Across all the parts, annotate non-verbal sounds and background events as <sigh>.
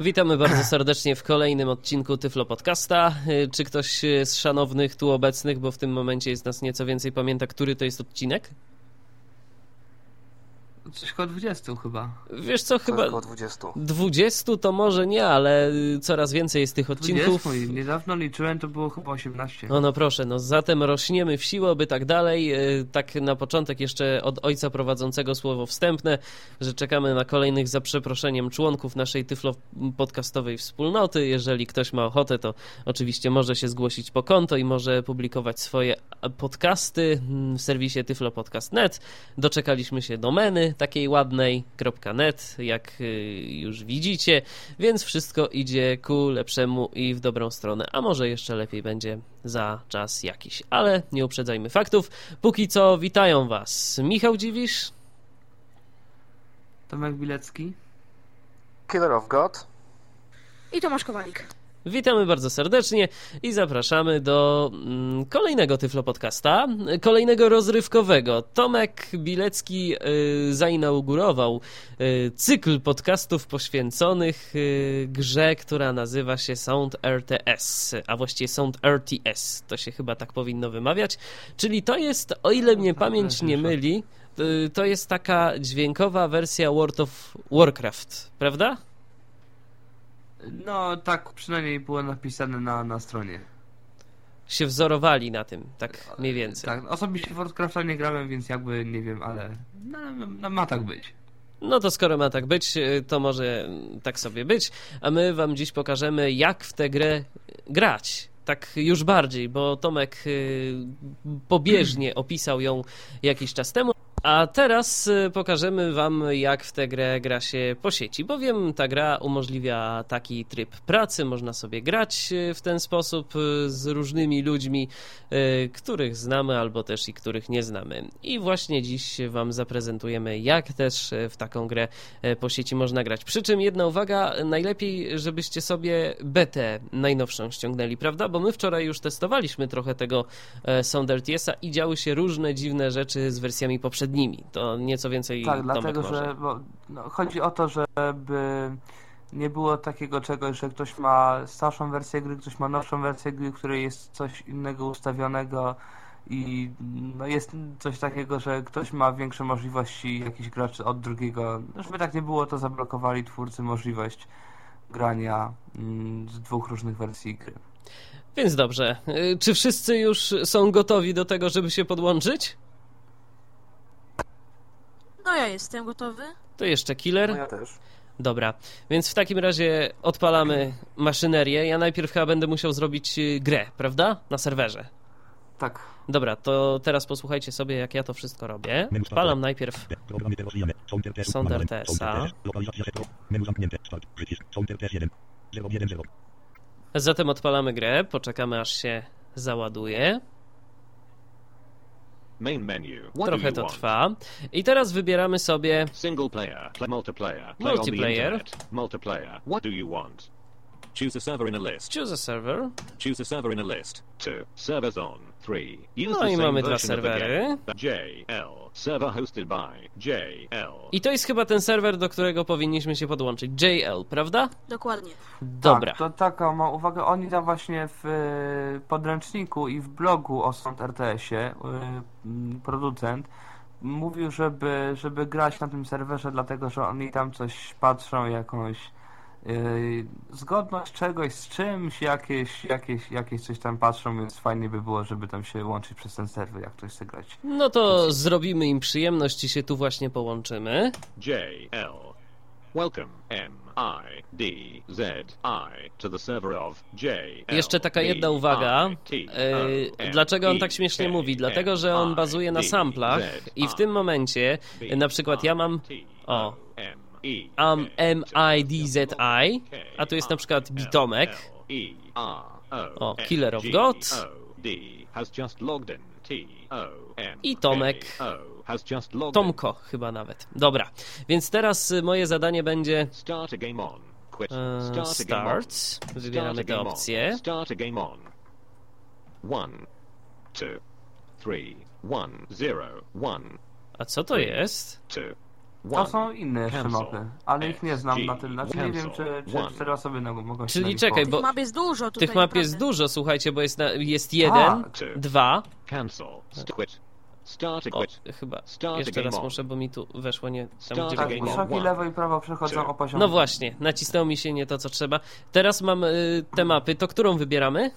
Witamy bardzo serdecznie w kolejnym odcinku Tyflo Podcasta. Y, Czy ktoś z szanownych tu obecnych, bo w tym momencie jest nas nieco więcej, pamięta, który to jest odcinek? Coś koło 20 chyba. Wiesz co, chyba Około 20. 20 to może nie, ale coraz więcej jest tych odcinków. 20 i niedawno liczyłem, to było chyba 18. No, no proszę, no zatem rośniemy w siłę, by tak dalej. Y, Tak na początek jeszcze od ojca prowadzącego słowo wstępne, że czekamy na kolejnych za przeproszeniem członków naszej Tyflo podcastowej wspólnoty. Jeżeli ktoś ma ochotę, to oczywiście może się zgłosić po konto i może publikować swoje podcasty mm, w serwisie tyflopodcast.net. Doczekaliśmy się domeny takiej ładnej .net, jak y, już widzicie, więc wszystko idzie ku lepszemu i w dobrą stronę, a może jeszcze lepiej będzie za czas jakiś, ale nie uprzedzajmy faktów. Póki co witają Was Michał Dziwisz, Tomek Bilecki. Killer of God. I Tomasz Kowalik. Witamy bardzo serdecznie i zapraszamy do mm, kolejnego Tyflo Podcasta, kolejnego rozrywkowego. Tomek Bilecki y, zainaugurował y, cykl podcastów poświęconych y, grze, która nazywa się Sound RTS, a właściwie Sound RTS, to się chyba tak powinno wymawiać. Czyli to jest, o ile mnie Tak, pamięć tak, nie tak. myli, to jest taka dźwiękowa wersja World of Warcraft, prawda? No tak przynajmniej było napisane na, na stronie. się wzorowali na tym, tak mniej więcej. Tak, osobiście w Warcrafta nie grałem, więc jakby nie wiem, ale no, no, ma tak być. No to skoro ma tak być, y, to może mm, tak sobie być, a my wam dziś pokażemy, jak w tę grę grać. Tak już bardziej, bo Tomek y, pobieżnie opisał ją jakiś czas temu. A teraz y, pokażemy wam, jak w tę grę gra się po sieci, bowiem ta gra umożliwia taki tryb pracy, można sobie grać y, w ten sposób y, z różnymi ludźmi, których znamy albo też i których nie znamy. I właśnie dziś wam zaprezentujemy, jak też w taką grę po sieci można grać. Przy czym jedna uwaga, najlepiej, żebyście sobie betę najnowszą ściągnęli, prawda? Bo my wczoraj już testowaliśmy trochę tego Sound RTS-a i działy się różne dziwne rzeczy z wersjami poprzednimi. To nieco więcej Tak, dlatego, może. że bo, no, chodzi o to, żeby nie było takiego czegoś, że ktoś ma starszą wersję gry, ktoś ma nowszą wersję gry, w której jest coś innego ustawionego i no, jest coś takiego, że ktoś ma większe możliwości jakiś gracz od drugiego. No, Żeby tak nie było, to zablokowali twórcy możliwość grania mm, z dwóch różnych wersji gry. Więc dobrze. Y, Czy wszyscy już są gotowi do tego, żeby się podłączyć? No ja jestem gotowy. To jeszcze No killer. ja też. Dobra, więc w takim razie odpalamy maszynerię. Ja najpierw chyba będę musiał zrobić y, grę, prawda? Na serwerze. Tak. Dobra, to teraz posłuchajcie sobie, jak ja to wszystko robię. Odpalam najpierw Sound RTS-a. Zatem odpalamy grę, poczekamy aż się załaduje. Main menu. What Trochę to trwa. I teraz wybieramy sobie Single player, play multiplayer, play Multiplayer. multiplayer. What do you want? Choose a server in a list. Choose a server. Choose a server in a list. Two servers on. Three. Use No the i same mamy dwa version of the serwery. game. JL server hosted by JL. I to jest chyba ten serwer, do którego powinniśmy się podłączyć. JL, prawda? Dokładnie. Dobra. Tak, to taka ma uwagę. Oni tam właśnie w y, podręczniku i w blogu o Sąd RTS-ie y, mm, producent mówił, żeby, żeby grać na tym serwerze, dlatego że oni tam coś patrzą, jakąś zgodność czegoś z czymś, jakieś, jakieś, jakieś coś tam patrzą, więc fajnie by było, żeby tam się łączyć przez ten serwer, jak ktoś chce grać. No to zrobimy im przyjemność i się tu właśnie połączymy. JL. Welcome M I D Z I to the server of JL. Jeszcze taka jedna uwaga. E, Dlaczego on tak śmiesznie mówi? Dlatego, że on bazuje na samplach i w tym momencie na przykład ja mam o am M-I-D-Z-I, a tu jest na przykład Bitomek. O, Killer of God. I Tomek. Tomko chyba nawet. Dobra, więc teraz moje zadanie będzie Start e, Start. Wybieramy te opcje. Start a game on. One, two, three, one, zero, one, A co to jest? two, To są inne jeszcze mapy, ale ich nie znam na tym. Znaczy nie wiem, czy, czy cztery osoby na- mogą się Czyli czekaj, bo Tych map jest dużo tutaj. tych map jest dużo, słuchajcie, bo jest, na, jest jeden, Tak. Two. dwa, Cancel. St- quit. Start a o, quit. chyba, Start jeszcze raz muszę, bo mi tu weszło nie tam, gdzie a Tak, game powinno. on. wysoko i lewo i prawo przechodzą o poziom. No właśnie, nacisnęło mi się nie to, co trzeba. Teraz mam y, te mapy, to którą wybieramy?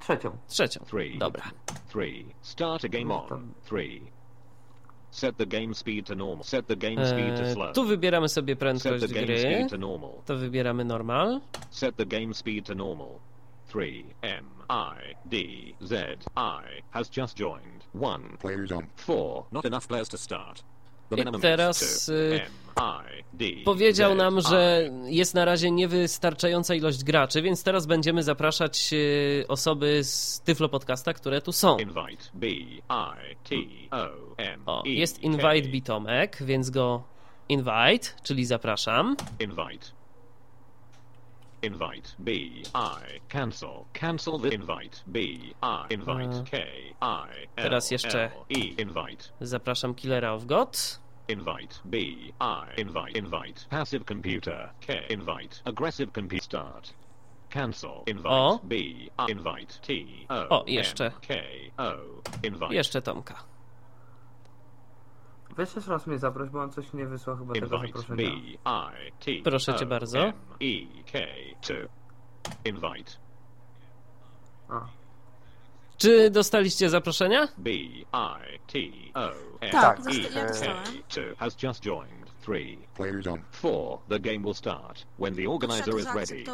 Trzecią. Trzecią. Three. Dobra. Three. Start a game on. Three. Set the game speed to normal. Set the game speed to E, slow. tu wybieramy sobie Set prędkość the game gry. speed to normal. To wybieramy normal. Set the game speed to normal. 3 M I D Z I has just joined. 1 Player done. 4 not enough players to start. The I minimum teraz, is 2 y, M Powiedział nam, że jest na razie niewystarczająca ilość graczy, więc teraz będziemy zapraszać y, osoby z Tyflo Podcasta, które tu są. O E jest invite Bitomek, więc go invite, czyli zapraszam. invite. Invite B I. Cancel. Cancel the invite. B I. Invite E, K I L teraz jeszcze- E. Invite. Zapraszam Killera of God. Invite. B. I. Invite. Invite. Passive computer. K. Invite. Aggressive computer. Start. Cancel. Invite. O. B. I. Invite. T. O. O, M, jeszcze. K. O. Invite. Jeszcze Tomka. Weź jeszcze raz mnie zaproś, bo on coś nie wysłał chyba tego invite. B. Zaproszenia. I. T. Proszę cię bardzo. M. E. K. To invite. A. Czy dostaliście zaproszenia? B I T O M Tak, E zosta- ja K dostałem. has just joined three Player done. four the game will start when the organizer is ready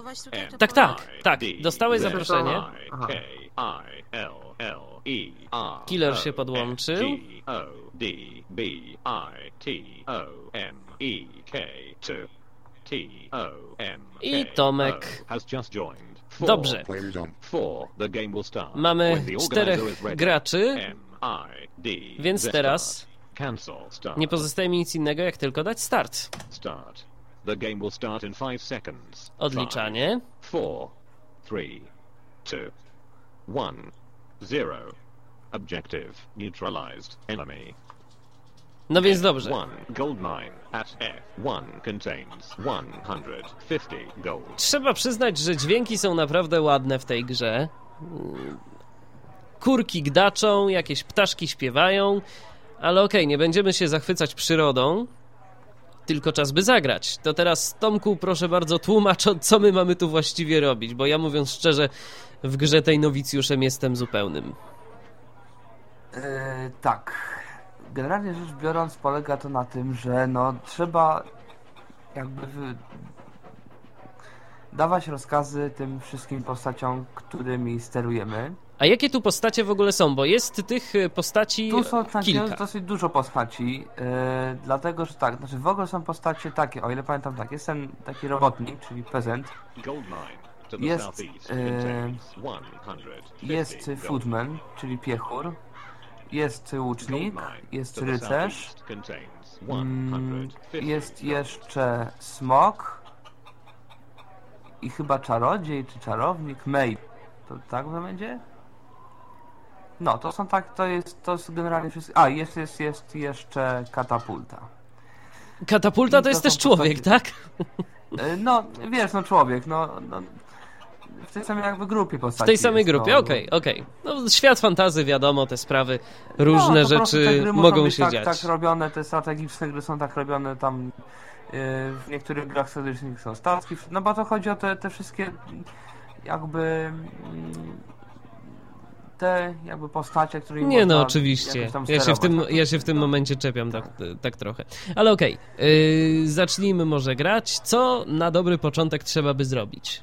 Tak, tak, I, tak. Dostałeś zaproszenie. K, I, L, L, E, R, Killer się podłączył. O, D, B, I, T, O, M, E, K, 2, T, O, M, I Tomek. Has just joined. Dobrze. Mamy czterech graczy, więc teraz nie pozostaje mi nic innego, jak tylko dać start. Odliczanie. Five, four, three, two, one, zero. Objective neutralized. Enemy. No więc dobrze. One gold mine at F1 contains 150 gold. Trzeba przyznać, że dźwięki są naprawdę ładne w tej grze. Kurki gdaczą, jakieś ptaszki śpiewają, ale okej, nie będziemy się zachwycać przyrodą, tylko czas by zagrać. To teraz, Tomku, proszę bardzo, tłumacz, o co my mamy tu właściwie robić, bo ja mówiąc szczerze, w grze tej nowicjuszem jestem zupełnym. E, tak. Generalnie rzecz biorąc polega to na tym, że no trzeba jakby wy... dawać rozkazy tym wszystkim postaciom, którymi sterujemy. A jakie tu postacie w ogóle są? Bo jest tych y, postaci Tu są tak, kilka. dosyć dużo postaci, e, dlatego że tak, znaczy w ogóle są postacie takie, o ile pamiętam tak, jest ten taki robotnik, czyli the Jest, 150 jest gold. footman, czyli piechur, jest łucznik, jest rycerz, Mm, 150 Jest jeszcze smok i chyba czarodziej czy czarownik May. To tak to będzie? No, to są tak, to jest, to jest generalnie wszystko. A, jest, jest, jest jeszcze katapulta. Katapulta to To jest też człowiek, postacie- tak? E, No, wiesz, no człowiek, no, no w tej samej jakby grupie W postaci. tej samej jest, grupie, no. okej, okej. No, świat fantazy, wiadomo, te sprawy, No, różne te rzeczy mogą się tak, dziać. tak robione, te strategiczne gry są tak robione tam yy, w niektórych grach strategicznych są statki, no bo to chodzi o te, te wszystkie jakby mm, te jakby postacie, którymi Nie no, oczywiście. Ja się w tym, ja się w tym No. momencie czepiam tak, tak trochę. Ale okej, yy, zacznijmy może grać. Co na dobry początek trzeba by zrobić?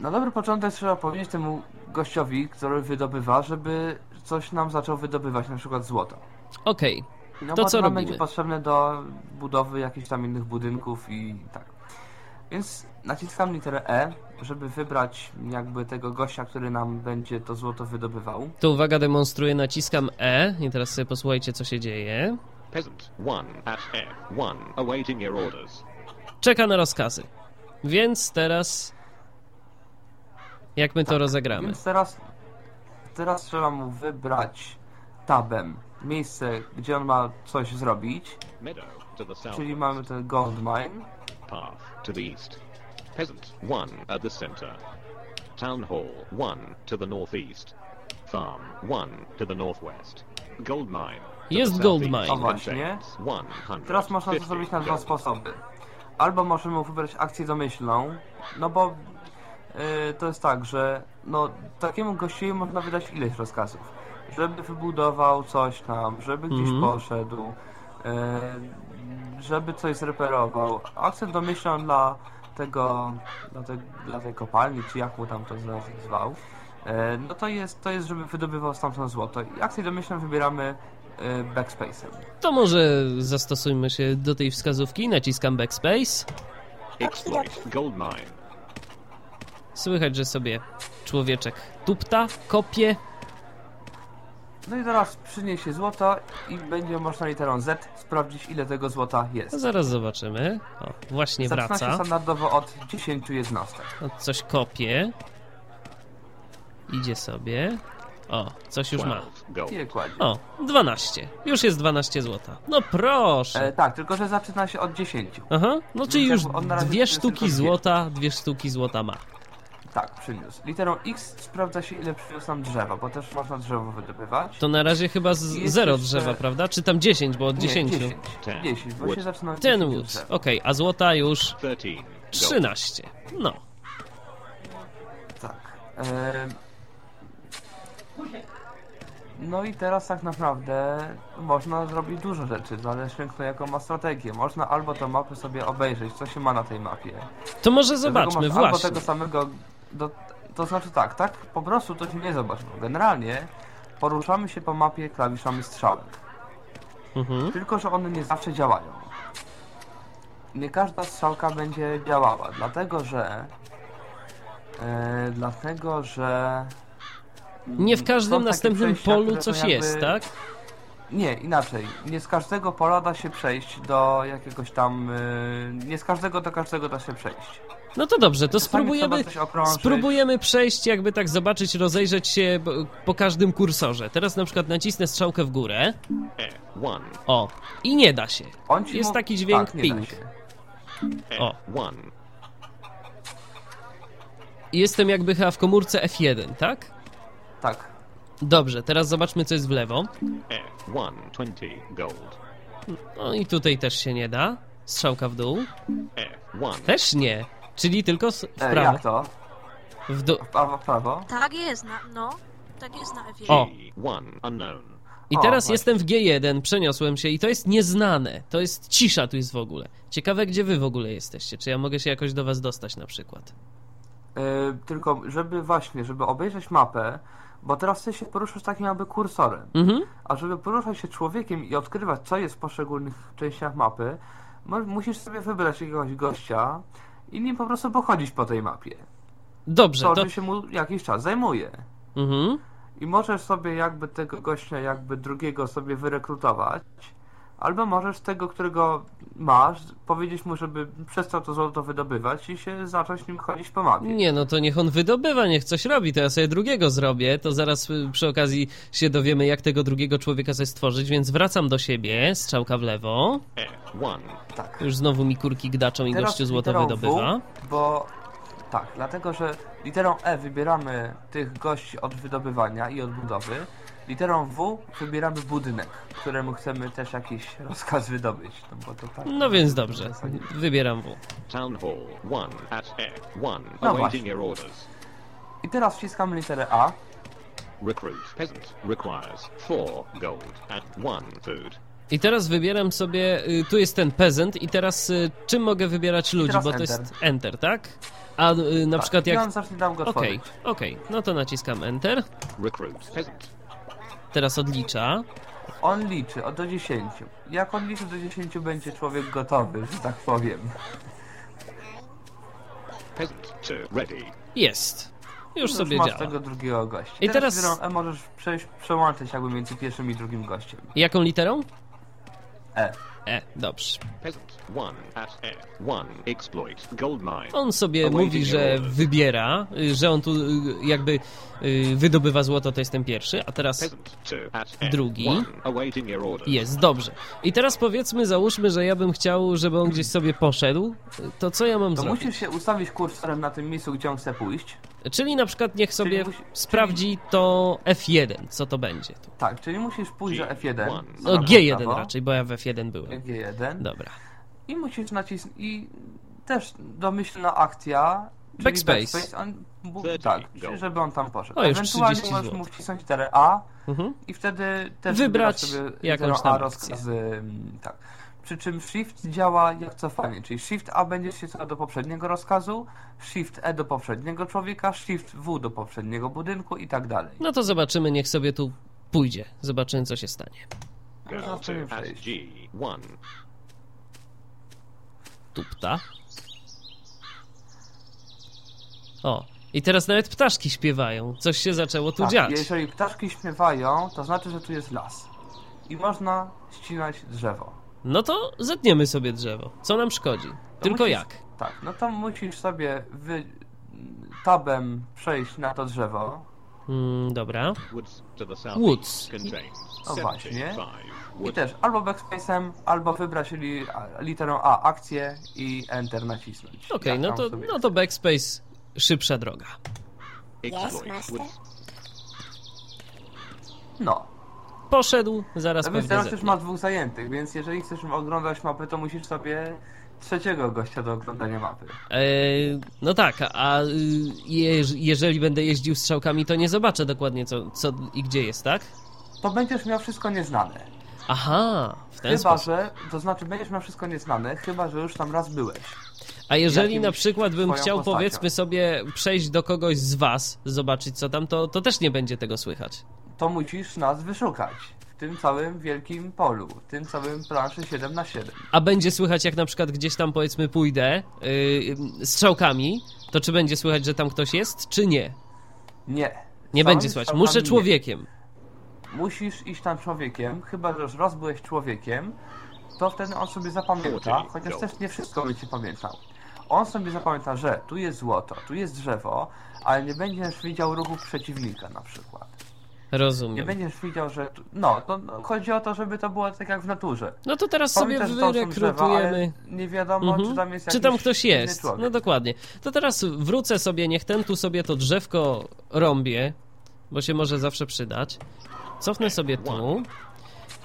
Na dobry początek trzeba powiedzieć temu gościowi, który wydobywa, żeby coś nam zaczął wydobywać, na przykład złoto. Okej, No To bo co nam robimy? będzie potrzebne do budowy jakichś tam innych budynków i tak. Więc naciskam literę E, żeby wybrać jakby tego gościa, który nam będzie to złoto wydobywał. to uwaga, demonstruję, naciskam E i teraz sobie posłuchajcie, co się dzieje. Peasant 1 at F1 awaiting your orders. Czeka na rozkazy. Więc teraz... Jak my to rozegramy? Więc teraz, teraz trzeba mu wybrać tabem miejsce, gdzie on ma coś zrobić, czyli mamy ten gold mine. Path to the east. Peasant 1 at the center. Town hall 1 to the northeast. Farm 1 to the northwest. Gold mine. Jest gold mine. O właśnie. Contains 100 Teraz można to zrobić na dwa sposoby. Albo możemy wybrać akcję domyślną, no bo yy, to jest tak, że no, takiemu gościowi można wydać ileś rozkazów. Żeby wybudował coś tam, żeby gdzieś Mhm. poszedł, yy, żeby coś zreperował. Akcję domyślną dla tego, dla, te, dla tej kopalni, czy jak mu tam to nazwał, yy, no to jest, to jest, żeby wydobywał stamtąd złoto. I akcję domyślną wybieramy backspace'em. To może zastosujmy się do tej wskazówki. Naciskam backspace. Exploit gold mine. Słychać, że sobie człowieczek tupta, kopie. No i teraz przyniesie złoto i będzie można literą Z sprawdzić ile tego złota No jest. zaraz zobaczymy. O, właśnie Zaczyna się wraca. standardowo od 10 jednostek. O, coś kopie. Idzie sobie. O, coś już ma. 12 gold. I kładzie. O, 12. Już jest 12 złota. No proszę. E, tak, tylko że zaczyna się od 10. Aha, no czyli już dwie sztuki złota, dwie sztuki złota ma. Tak, przyniósł. Literą X sprawdza się ile przyniósł nam drzewa, bo też można drzewo wydobywać. To na razie chyba z Jest zero jeszcze- drzewa, prawda? Czy tam 10, bo od Nie, 10. 10. Ten. 10, bo się Wood. zaczyna od Ten 10 drzew. Okej, a złota już 13 gold. 13. No. Tak. No i teraz tak naprawdę można zrobić dużo rzeczy, zależnie kto jaką ma strategię. Można albo tę mapę sobie obejrzeć, co się ma na tej mapie. To może Dlatego zobaczmy, masz Albo właśnie. tego samego. Do, to znaczy tak, tak? Po prostu to się nie zobaczy. Generalnie poruszamy się po mapie klawiszami strzałek. Mhm. Tylko, że one nie zawsze działają. Nie każda strzałka będzie działała, dlatego że. E, dlatego, że. Nie w każdym następnym polu coś jakby- jest, tak? Nie, inaczej. Nie z każdego pola da się przejść do jakiegoś tam. e, nie z każdego do każdego da się przejść. No to dobrze, to spróbujemy, spróbujemy przejść, jakby tak zobaczyć, rozejrzeć się po każdym kursorze. Teraz na przykład nacisnę strzałkę w górę. F1. O, i nie da się. Jest taki dźwięk tak, ping. O. F1. I Jestem jakby chyba w komórce F1, tak? Tak. Dobrze, teraz zobaczmy, co jest w lewo. F1. 20 gold. No i tutaj też się nie da. Strzałka w dół. F1. Też nie. Czyli tylko w E, prawo. jak to? W dół. W prawo, w prawo? Tak jest, na, no. Tak jest na F1. O. G1. Unknown. I O, teraz właśnie. jestem w G1, przeniosłem się i to jest nieznane. To jest cisza tu jest w ogóle. Ciekawe, gdzie wy w ogóle jesteście. Czy ja mogę się jakoś do was dostać na przykład? E, tylko, żeby właśnie, żeby obejrzeć mapę, bo teraz ty się poruszasz takim jakby kursorem. Mhm. A żeby poruszać się człowiekiem i odkrywać, co jest w poszczególnych częściach mapy, musisz sobie wybrać jakiegoś gościa i nim po prostu pochodzić po tej mapie. Dobrze, To, to... się mu jakiś czas zajmuje. Mhm. I możesz sobie jakby tego gościa, jakby drugiego sobie wyrekrutować, albo możesz tego, którego masz, powiedzieć mu, żeby przestał to złoto wydobywać i się zacząć nim chodzić po mapie. Nie, no to niech on wydobywa, niech coś robi, to ja sobie drugiego zrobię, to zaraz y, przy okazji się dowiemy, jak tego drugiego człowieka sobie stworzyć, więc wracam do siebie, strzałka w lewo, F1. Tak. już znowu mi kurki gdaczą i Teraz gościu złoto wydobywa. W, bo tak, dlatego że literą E wybieramy tych gości od wydobywania i od budowy. Literą W wybieramy budynek, któremu chcemy też jakiś rozkaz wydobyć. No, bo to tak, No więc dobrze, wybieram W. Town hall 1 at F1. No Awaiting właśnie. your orders. I teraz wciskamy literę A. Recruit. Peasant. Requires 4 gold and 1 food. I teraz wybieram sobie, y, tu jest ten peasant i teraz y, czym mogę wybierać ludzi, teraz bo to enter. jest enter, tak? A y, na tak, przykład I jak... on zacznie nam go Okej, tworzyć. okej, no to naciskam enter, Recruit. Peasant. Teraz odlicza. On liczy od do 10. Jak on liczy do 10 będzie człowiek gotowy, że tak powiem. Peasant. 2 ready. Jest. Już Już sobie działa. tego drugiego gościa. I teraz- literą E możesz przejść, przełączyć jakby między pierwszym i drugim gościem. Jaką literą? E. E, dobrze. Peasant 1 at F1. Exploit gold mine. On sobie mówi, że wybiera, że on tu y, jakby y, wydobywa złoto, to jest ten pierwszy, a teraz Peasant 2 at Drugi. F1. Awaiting your orders. jest, dobrze. I teraz powiedzmy, załóżmy, że ja bym chciał, żeby on gdzieś sobie poszedł, to co ja mam To zrobić? musisz się ustawić kursorem na tym miejscu, gdzie on chce pójść. Czyli na przykład niech sobie musi- sprawdzi to F1, co to będzie. tu. Tak, czyli musisz pójść do F1. G1. No zobaczyć G1 prawo, raczej, bo ja w F1 byłem. G1. Dobra. I musisz nacisnąć. I też domyślna akcja. Czyli Backspace. on, bu, 30, tak, żeby on tam poszedł. O, już Ewentualnie 30 możesz mu wcisnąć literę A Mhm. i wtedy też Wybrać sobie jakąś tam rozkazy. Tak. Przy czym Shift działa jak cofanie, czyli Shift A będzie się cofał do poprzedniego rozkazu, Shift E do poprzedniego człowieka, Shift W do poprzedniego budynku i tak dalej. No to zobaczymy, niech sobie tu pójdzie. Zobaczymy, co się stanie. Girl Można 2 sobie at przejść. G1. Tupta. O, i teraz nawet ptaszki śpiewają. Coś się zaczęło tu Tak, dziać. jeżeli ptaszki śpiewają, to znaczy, że tu jest las. I można ścinać drzewo. No to zetniemy sobie drzewo. Co nam szkodzi? To Tylko musisz- jak? Tak, no to musisz sobie wy... tabem przejść na to drzewo. Mm, dobra. Woods to O, właśnie. 75 I też albo backspace'em, albo wybrać li, a- literą A akcję i Enter nacisnąć. Okej, Jak no tam to, no to backspace szybsza droga. Master. woods. No. Poszedł, zaraz No więc pewnie teraz już zetnie. masz dwóch zajętych, więc jeżeli chcesz oglądać mapę, to musisz sobie trzeciego gościa do oglądania mapy. E, no tak, a- a y, jeż, jeżeli będę jeździł strzałkami, to nie zobaczę dokładnie co, co i gdzie jest, tak? To będziesz miał wszystko nieznane. Aha, w ten Chyba, sposób. że, to znaczy będziesz miał wszystko nieznane, chyba, że już tam raz byłeś. A jeżeli na przykład bym chciał, postacią. powiedzmy sobie, przejść do kogoś z was, zobaczyć co tam, to, to też nie będzie tego słychać. To musisz nas wyszukać. W tym całym wielkim polu, w tym całym planszy 7 na 7 A będzie słychać, jak na przykład gdzieś tam, powiedzmy, pójdę yy, strzałkami, to czy będzie słychać, że tam ktoś jest, czy nie? Nie. Nie będzie słychać. Muszę nie. Musisz iść tam człowiekiem, chyba że już raz byłeś człowiekiem, to wtedy on sobie zapamięta, chociaż też nie wszystko będzie pamiętał. On sobie zapamięta, że tu jest złoto, tu jest drzewo, ale nie będziesz widział ruchów przeciwnika na przykład. Nie Rozumiem. będziesz widział, że... Tu... No, to no, chodzi o to, żeby to było tak jak w naturze. No to teraz sobie Pamiętasz, drzewa, wyrekrutujemy. ale nie wiadomo, Mhm. czy tam jest Czy tam ktoś jest? człowiek. No dokładnie. To teraz wrócę sobie, niech ten tu sobie to drzewko rąbie, bo się może zawsze przydać. Cofnę sobie tu.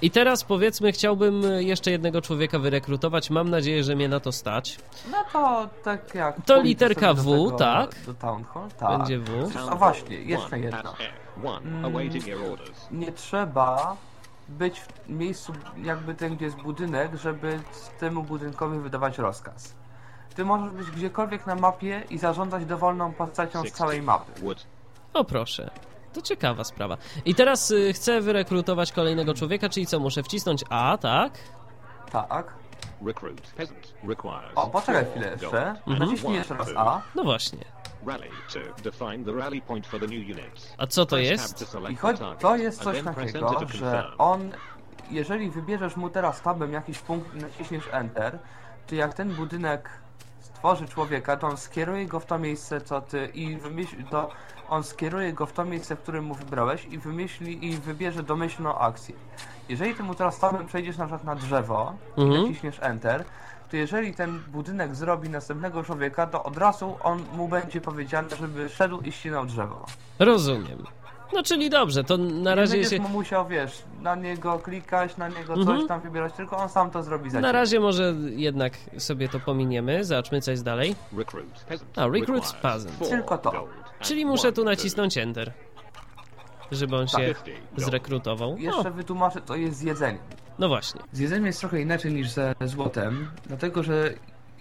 I teraz powiedzmy, chciałbym jeszcze jednego człowieka wyrekrutować. Mam nadzieję, że mnie na to stać. No to tak jak... To literka W, tego- tak? Do Town Hall, tak. Będzie W. A właśnie, jeszcze F1. Mm. Nie trzeba być w miejscu jakby tym, gdzie jest budynek, żeby temu budynkowi wydawać rozkaz. Ty możesz być gdziekolwiek na mapie i zarządzać dowolną postacią z całej mapy. O proszę. To ciekawa sprawa. I teraz y, chcę wyrekrutować kolejnego człowieka, czyli co, muszę wcisnąć A, tak? Tak. Recruit. Peasant requires. O, poczekaj chwilę jeszcze. Mhm. Naciśnij jeszcze raz A. No właśnie. Rally to define the rally point for the new units. A co to jest? I chodzi, to jest coś takiego, że on, jeżeli wybierzesz mu teraz tabem jakiś punkt i naciśniesz Enter, to jak ten budynek stworzy człowieka, to on skieruje go w to miejsce, co ty i wymyśli, to on skieruje go w to miejsce, w którym mu wybrałeś i wymyśli i wybierze domyślną akcję. Jeżeli ty mu teraz tabem przejdziesz na przykład na drzewo i Mhm. naciśniesz Enter, to jeżeli ten budynek zrobi następnego człowieka, to od razu on mu będzie powiedziane, żeby szedł i ścinał drzewo. Rozumiem. No czyli dobrze, to na Nie razie będziesz się... mu musiał, wiesz, na niego klikać, na niego Mhm. coś tam wybierać, tylko on sam to zrobi za Na ciebie. razie może jednak sobie to pominiemy. Zobaczmy, co jest dalej. A, recruit peasant. Tylko to. Czyli muszę tu nacisnąć Enter. Żeby on się 50 gold. zrekrutował. Jeszcze No, wytłumaczę, to jest z jedzeniem. no właśnie. Z jedzeniem jest trochę inaczej niż ze złotem, dlatego że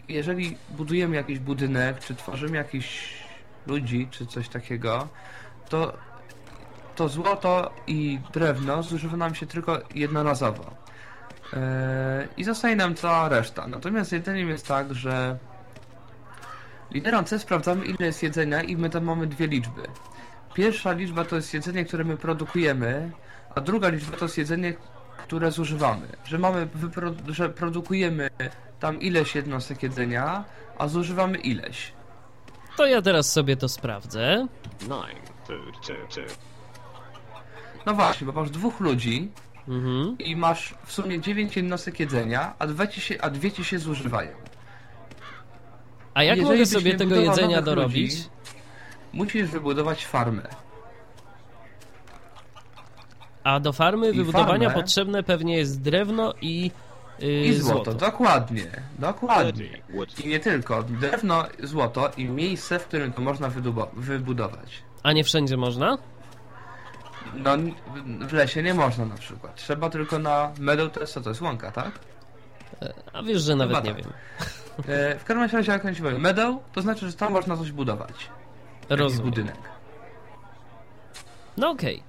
jeżeli budujemy jakiś budynek, czy tworzymy jakiś ludzi, czy coś takiego, to to złoto i drewno zużywa nam się tylko jednorazowo. Eee, I zostaje nam cała reszta. Natomiast z jedzeniem jest tak, że literą C sprawdzamy ile jest jedzenia i my tam mamy dwie liczby. Pierwsza liczba to jest jedzenie, które my produkujemy, a druga liczba to jest jedzenie, które zużywamy. Że mamy, wypro- że produkujemy tam ileś jednostek jedzenia, a zużywamy ileś. To ja teraz sobie to sprawdzę. Nine food to two. No właśnie, bo masz dwóch ludzi Mhm. i masz w sumie 9 jednostek jedzenia, a dwie ci się, a dwie ci się zużywają. A jak Jeżeli mogę sobie tego jedzenia dorobić? ludzi, Musisz wybudować farmę. A do farmy I wybudowania farmę- potrzebne pewnie jest drewno i, yy, I złoto, dokładnie, dokładnie. Wood. I nie tylko, drewno, złoto i miejsce, w którym to można wybudować. A nie wszędzie można? No, w lesie nie można na przykład. Trzeba tylko na meadow, to jest co, to jest łąka, tak? A wiesz, że nawet Chyba nie tak. wiem. E, w każdym razie, jak się mówi, meadow, to znaczy, że tam można coś budować. Rozumiem. budynek. No okej.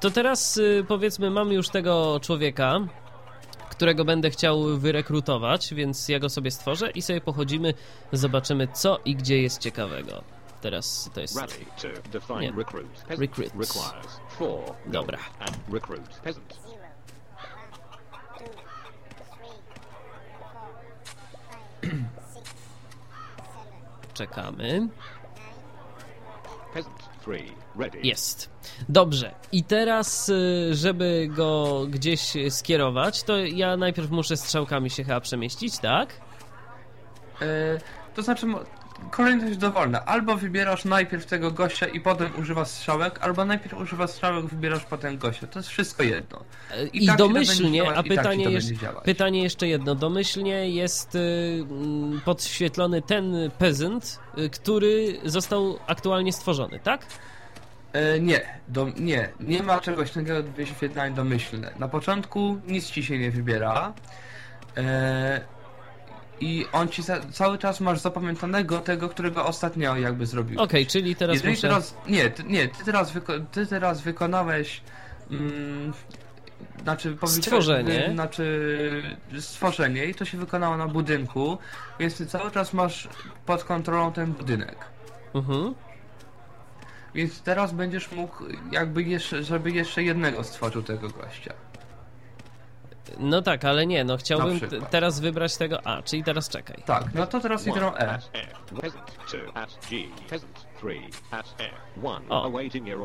To teraz y, powiedzmy mamy już tego człowieka, którego będę chciał wyrekrutować, więc ja go sobie stworzę i sobie pochodzimy, zobaczymy co i gdzie jest ciekawego. Teraz to jest... Nie. recruit. Dobra. <clears throat> Czekamy. Jest. Dobrze. I teraz, y, żeby go gdzieś skierować, to ja najpierw muszę strzałkami się chyba przemieścić, tak? E, to znaczy, kolejność dowolna. Albo wybierasz najpierw tego gościa i potem używasz strzałek, albo najpierw używasz strzałek, wybierasz potem gościa. To jest wszystko jedno. I, tak to będzie domyślnie, działać, a i tak pytanie, to jeszcze, pytanie jeszcze jedno. Domyślnie jest y, mm, podświetlony ten peasant, y, który został aktualnie stworzony, tak? E, nie, do, nie, nie ma czegoś takiego jak wyświetlanie domyślne. Na początku nic ci się nie wybiera. E, I on ci za, cały czas masz zapamiętanego tego, którego ostatnio jakby zrobił. Okej, czyli teraz Jeżeli muszę... teraz. Nie, ty, nie, ty teraz, wyko, ty teraz wykonałeś. Mm, znaczy, Stworzenie. y, Znaczy, stworzenie i to się wykonało na budynku, więc ty cały czas masz pod kontrolą ten budynek. Mhm. Więc teraz będziesz mógł, jakby jeszcze, żeby jeszcze jednego stworzył tego gościa. No tak, ale nie, no chciałbym teraz wybrać tego... A, czyli teraz czekaj. Tak, no to teraz literą E. O.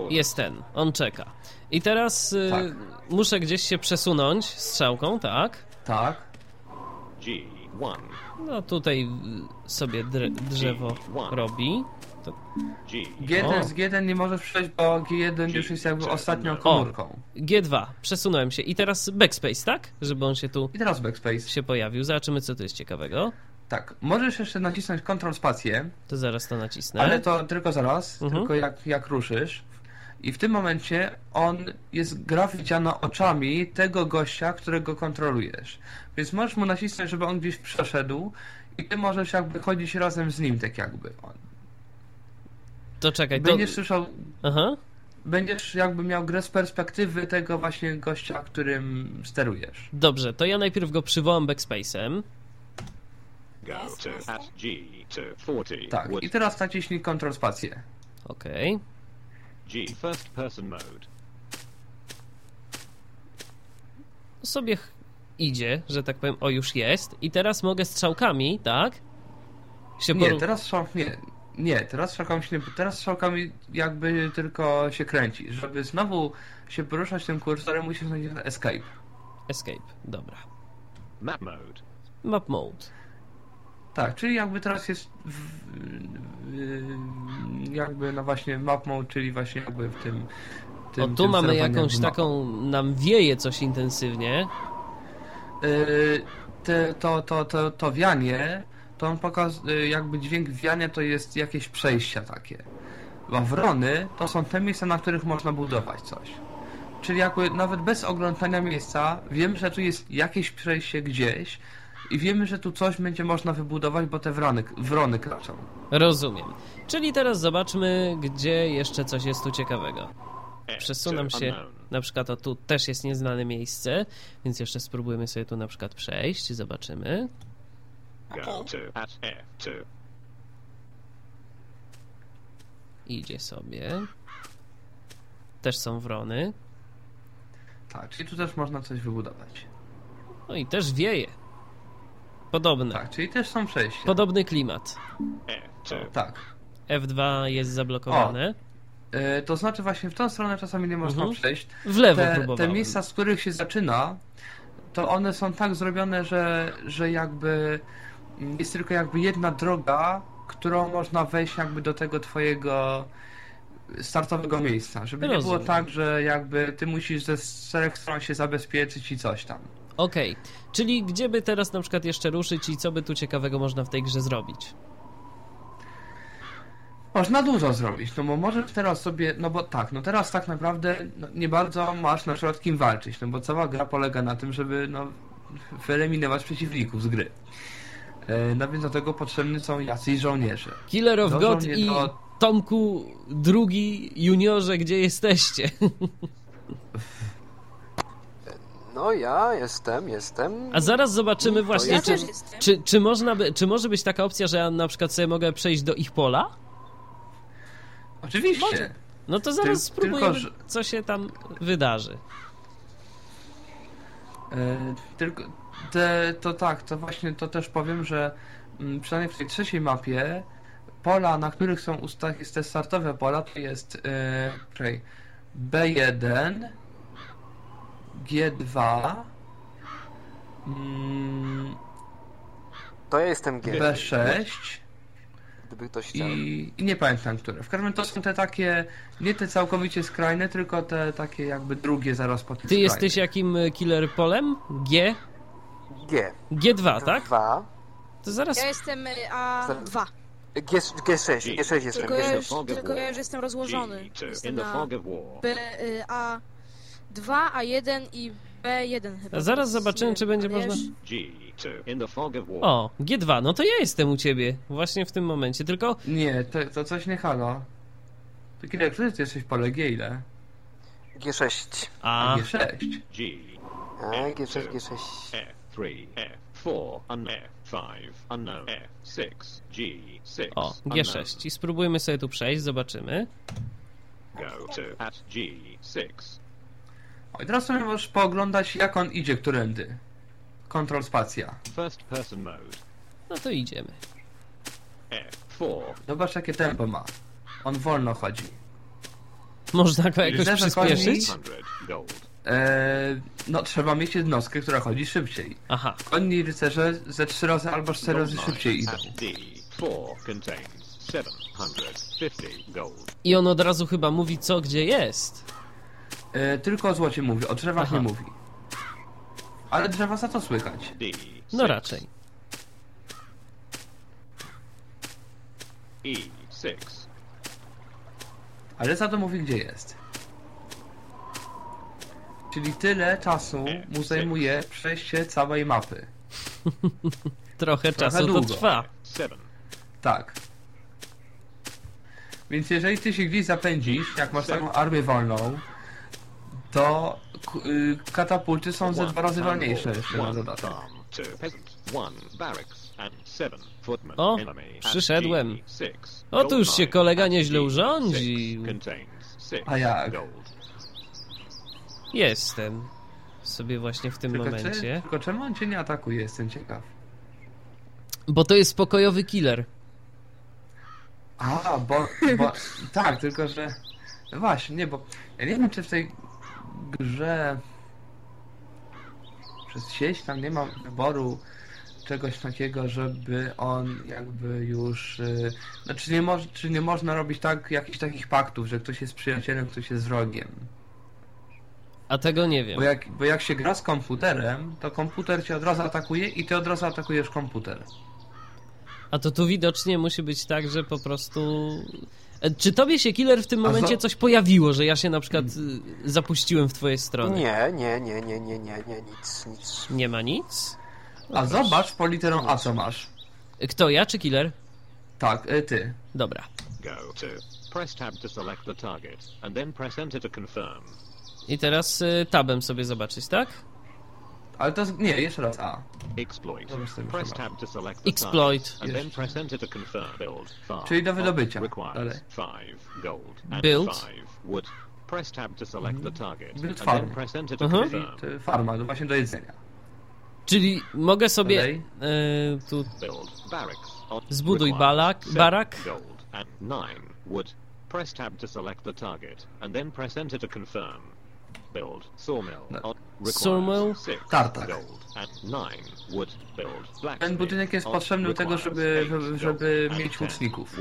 Jest ten, on czeka. I teraz y, Tak. muszę gdzieś się przesunąć strzałką, tak? Tak. G one. No tutaj y, sobie drzewo robi. To, G G1 O. z G1 nie możesz przejść, bo G1 już jest jakby ostatnią komórką. G2, przesunąłem się. I teraz backspace, tak? Żeby on się tu I teraz backspace. się pojawił. Zobaczymy, co tu jest ciekawego. Tak, możesz jeszcze nacisnąć Ctrl spację, To zaraz to nacisnę. ale to tylko zaraz, Mhm. tylko jak, jak ruszysz. I w tym momencie on jest gra widziana oczami tego gościa, którego kontrolujesz. Więc możesz mu nacisnąć, żeby on gdzieś przeszedł i ty możesz jakby chodzić razem z nim, tak jakby. To czekaj, to... Będziesz słyszał, Aha. będziesz jakby miał grę z perspektywy tego właśnie gościa, którym sterujesz. Dobrze, to ja najpierw go przywołam backspace'em. go to at G to forty. Tak, i teraz naciśnij Ctrl spację. Okej. G first person mode. Sobie ch- idzie, że tak powiem. O, już jest. I teraz mogę strzałkami, tak? Się Nie, teraz strzał, nie, nie, teraz strzałkami się nie, teraz strzałkami jakby tylko się kręci. Żeby znowu się poruszać tym kursorem, musisz nacisnąć escape. Escape, dobra. Map mode. Map mode. Tak, czyli jakby teraz jest w, w, jakby no właśnie map mode, czyli właśnie jakby w tym, tym O, tu tym mamy jakąś taką, nam wieje coś intensywnie. Yy, te, to, to, to, to wianie, to on pokaz, yy, jakby dźwięk wiania to jest jakieś przejścia takie. A wrony to są te miejsca, na których można budować coś. Czyli jakby nawet bez oglądania miejsca wiemy, że tu jest jakieś przejście gdzieś i wiemy, że tu coś będzie można wybudować, bo te wrony, wrony kraczą. Rozumiem. Czyli teraz zobaczmy, gdzie jeszcze coś jest tu ciekawego. Przesunam się, na przykład o tu też jest nieznane miejsce, więc jeszcze spróbujemy sobie tu na przykład przejść, zobaczymy. Go to at F to Idzie sobie. Też są wrony. Tak, czyli tu też można coś wybudować. No i też wieje. Podobne. Tak, czyli też są przejścia. Podobny klimat. F2. Tak. F2 jest zablokowane. E, to znaczy właśnie w tą stronę czasami nie można Mhm. przejść. W lewo Te, te próbowałem. miejsca, z których się zaczyna, to one są tak zrobione, że, że jakby jest tylko jakby jedna droga, którą można wejść jakby do tego twojego startowego miejsca. Żeby nie było Rozumiem. tak, że jakby ty musisz ze czterech stron się zabezpieczyć i coś tam. Okej, czyli gdzie by teraz na przykład jeszcze ruszyć i co by tu ciekawego można w tej grze zrobić? Można dużo zrobić, no bo możesz teraz sobie, no bo tak, no teraz tak naprawdę no, nie bardzo masz na przykład kim walczyć, no bo cała gra polega na tym, żeby no wyeliminować przeciwników z gry. E, No więc do tego potrzebni są jacyś żołnierze. Killer of God i do- Tomku drugi juniorze, gdzie jesteście? <laughs> No ja jestem, jestem. A zaraz zobaczymy właśnie, Ja czy, czy, czy, można by, czy może być taka opcja, że ja na przykład sobie mogę przejść do ich pola? Oczywiście. Może. No to zaraz Tyl- spróbujemy, tylko, że- co się tam wydarzy. E, tylko te, to tak, to właśnie to też powiem, że mm, przynajmniej w tej trzeciej mapie pola, na których są ustach jest te startowe pola, to jest e, czekaj, B1 G2 mm, To ja jestem G, B6 gdyby ktoś chciał. i, i nie pamiętam które. W każdym razie to są te takie, nie te całkowicie skrajne, tylko te takie jakby drugie zaraz po tych Ty skrajnych. jesteś jakim y, killer polem? G? G. G2, tak? Dwa. To zaraz... Ja jestem y, A2. G, G6, G6 jestem, Tylko ja, już, G6. tylko ja już jestem rozłożony. G2 Jestem na. B, y, A2, A1 i B1 chyba. A zaraz zobaczymy, czy będzie można- już- G2 in the fog of war. O, G2, no to ja jestem u ciebie właśnie w tym momencie, tylko Nie, to, to coś nie halo. To kiedy, ty jesteś pole G ile? G6. A, G6. G, A, G6, G6. F3, F4, unknown, F5, unknown, F6, G6, o, G6 i spróbujmy sobie tu przejść, zobaczymy. Go to at G6. O, i teraz sobie możesz pooglądać, jak on idzie którędy. Kontrol spacja. First person mode. No to idziemy. F4, Zobacz, jakie tempo ma. On wolno chodzi. Można go jakoś przyspieszyć? 100 gold. Eee, no, trzeba mieć jednostkę, która chodzi szybciej. Aha, Konni rycerze ze trzy razy albo cztery razy Gold szybciej idą. at D4 contains 750 gold. i on od razu chyba mówi co gdzie jest. Eee, tylko o złocie mówi, o drzewach Aha. nie mówi. Ale drzewa za to słychać. D6, No raczej. E6, Ale za to mówi, gdzie jest. Czyli tyle czasu mu zajmuje przejście całej mapy. <laughs> Trochę czasu to długo. trwa. 7, Tak. Więc jeżeli ty się gdzieś zapędzisz, jak masz taką armię wolną, to y, katapulty są ze dwa razy wolniejsze jeszcze na dodatek. O, przyszedłem. G6. Otóż się kolega nieźle G6 urządził. A jak? Jestem sobie właśnie w tym Tylko, czy, momencie. tylko czemu on cię nie atakuje, jestem ciekaw. Bo to jest pokojowy killer. A, bo, bo <laughs> tak, tylko że no właśnie, nie, bo ja nie wiem, czy w tej grze przez sieć tam nie ma wyboru czegoś takiego, żeby on jakby już y, znaczy nie moż, czy nie można robić tak jakichś takich paktów, że ktoś jest przyjacielem, ktoś jest wrogiem. A tego nie wiem. Bo jak, bo jak się gra z komputerem, to komputer cię od razu atakuje i ty od razu atakujesz komputer. A to tu widocznie musi być tak, że po prostu. E, Czy tobie się killer w tym momencie za- coś pojawiło, że ja się na przykład y, zapuściłem w twoje strony? Nie, nie, nie, nie, nie, nie, nie, nic, nic. Nie ma nic? A zobacz po literą A co masz. Kto, ja czy killer? Tak, y, ty. Dobra. Go to. Press tab to select the target, and then press enter to confirm. I teraz y, tabem sobie zobaczyć, tak? Ale to jest, nie, jeszcze raz A. Exploit. Press tab to select the Exploit. and then press enter to confirm. Build. Czyli do wydobycia. Requires gold and Build. wood. Press tab to select the target, Build and farm. then press enter to Mhm. Czyli confirm. to farma, to właśnie do jedzenia. Czyli mogę sobie e, tu Build barracks. Zbuduj requires balak- seven barak. Gold and nine wood. Press tab to select the target, and then press enter to confirm. Build sawmill. No. Sawmill. six Tartak. gold and nine wood. Build. Ten budynek jest potrzebny do tego, żeby- żeby- gold żeby and mieć ten łuczników.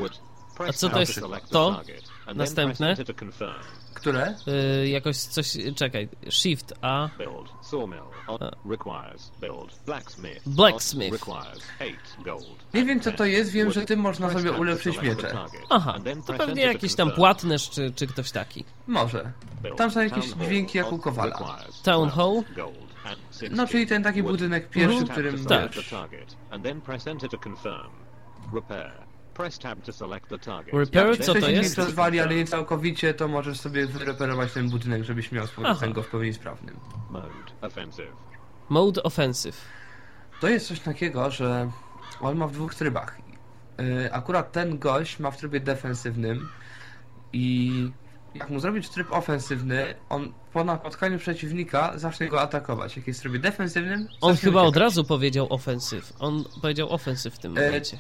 A co to jest to? Następne? Które? e, jakoś coś, czekaj, shift A, Build sawmill. Requires build blacksmith. Blacksmith. Requires eight gold. Nie wiem, co to jest, wiem, że tym można sobie ulepszyć miecze. aha, to pewnie jakiś tam płatnerz czy, czy ktoś taki. Może. Tam są jakieś dźwięki jak u Kowala. Town 12 hall? gold and 60 No, czyli ten taki budynek pierwszy, w którym confirm. Repair. Press tab to select the target. Repair, and then co to jest? to rozwali, ale nie całkowicie, to możesz sobie wyreperować ten budynek, żebyś miał powrotem go w pełni sprawnym. Mode offensive. Mode offensive. To jest coś takiego, że on ma w dwóch trybach. Yy, Akurat ten gość ma w trybie defensywnym i jak mu zrobić tryb ofensywny, on po napotkaniu przeciwnika zacznie go atakować. Jak jest w trybie defensywnym, On chyba od uciekać. razu powiedział ofensyw. On powiedział ofensyw w tym E, momencie.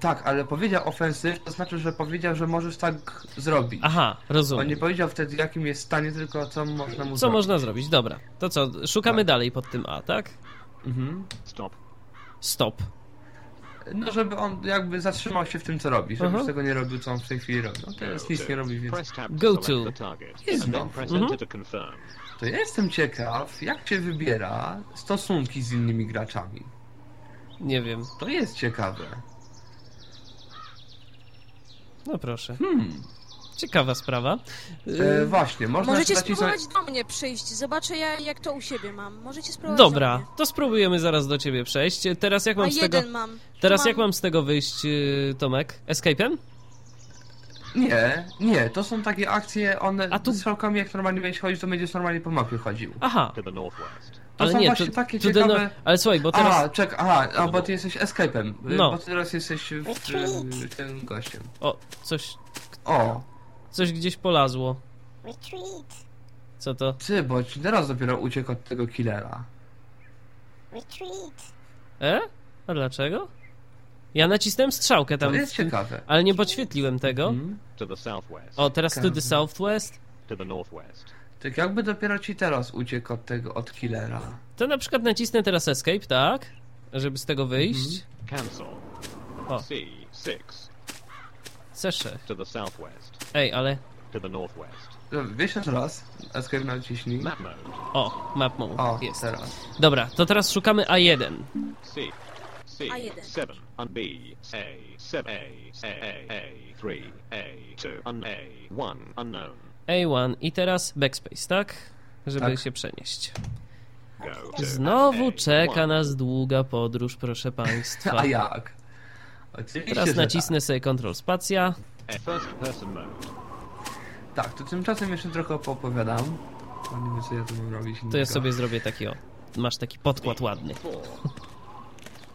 Tak, ale powiedział ofensyw, to znaczy, że powiedział, że możesz tak zrobić. Aha, On nie rozumiem. powiedział wtedy, jakim jest stanie, tylko co można mu Co zrobić. można zrobić? Dobra, to co, szukamy Tak. dalej pod tym A, tak? Mhm. Stop. Stop. No, żeby on jakby zatrzymał się w tym, co robi, żeby Aha. tego nie robił, co on w tej chwili robi. No teraz nic nie robi, więc... Go to. Jest znowu. Mhm. To ja jestem ciekaw, jak się wybiera stosunki z innymi graczami. Nie wiem. To jest ciekawe. No proszę. Hmm. Ciekawa sprawa. E, właśnie, można Możecie spróbować do mnie przyjść. Zobaczę ja, jak to u siebie mam. Możecie spróbować Dobra, do mnie. to spróbujemy zaraz do ciebie przejść. Teraz jak A mam z tego. jeden mam. Teraz jak mam z tego wyjść, yy, Tomek? Escape'em? Nie, nie, to są takie akcje, one A tu- z jak normalnie będziesz chodzić, to będziesz normalnie po mapie chodził. Aha, To. To ale są nie, właśnie to, takie to ciekawe... no, ale słuchaj, bo teraz. Aha, czek, aha, a, bo ty jesteś escape'em, No. no. bo ty teraz jesteś w, w, tym gościem. O, coś, O, coś gdzieś polazło. Retreat! Co to? ty, bo ci teraz dopiero uciekł od tego killera. Retreat! E? A dlaczego? Ja nacisnąłem strzałkę To tam, jest w tym, ciekawe. ale nie podświetliłem tego. To the southwest. O, teraz to the southwest. To the northwest. Tak jakby dopiero ci teraz uciekł od tego, od killera. To na przykład nacisnę teraz escape, tak? Żeby z tego wyjść. Cancel. O. C6. C6. To the southwest. Ej, ale. To the northwest. No, Wiesz jeszcze raz? Escape naciśnij. Map mode. O, map mode. O, Jest. teraz. Dobra, to teraz szukamy A1. C. C. A1. 7. On B. A. 7. A. A. A. 3. A. 2. Un A. 1. Unknown. A1 i teraz backspace, tak? Żeby Tak. się przenieść. Znowu czeka nas długa podróż, proszę państwa. A jak? Oczywiście, Teraz że nacisnę sobie Ctrl spacja. Tak. tak, to tymczasem jeszcze trochę opowiadam. Bo nie wiem, co ja tu mam robić To ja sobie zrobię taki o. Masz taki podkład ładny.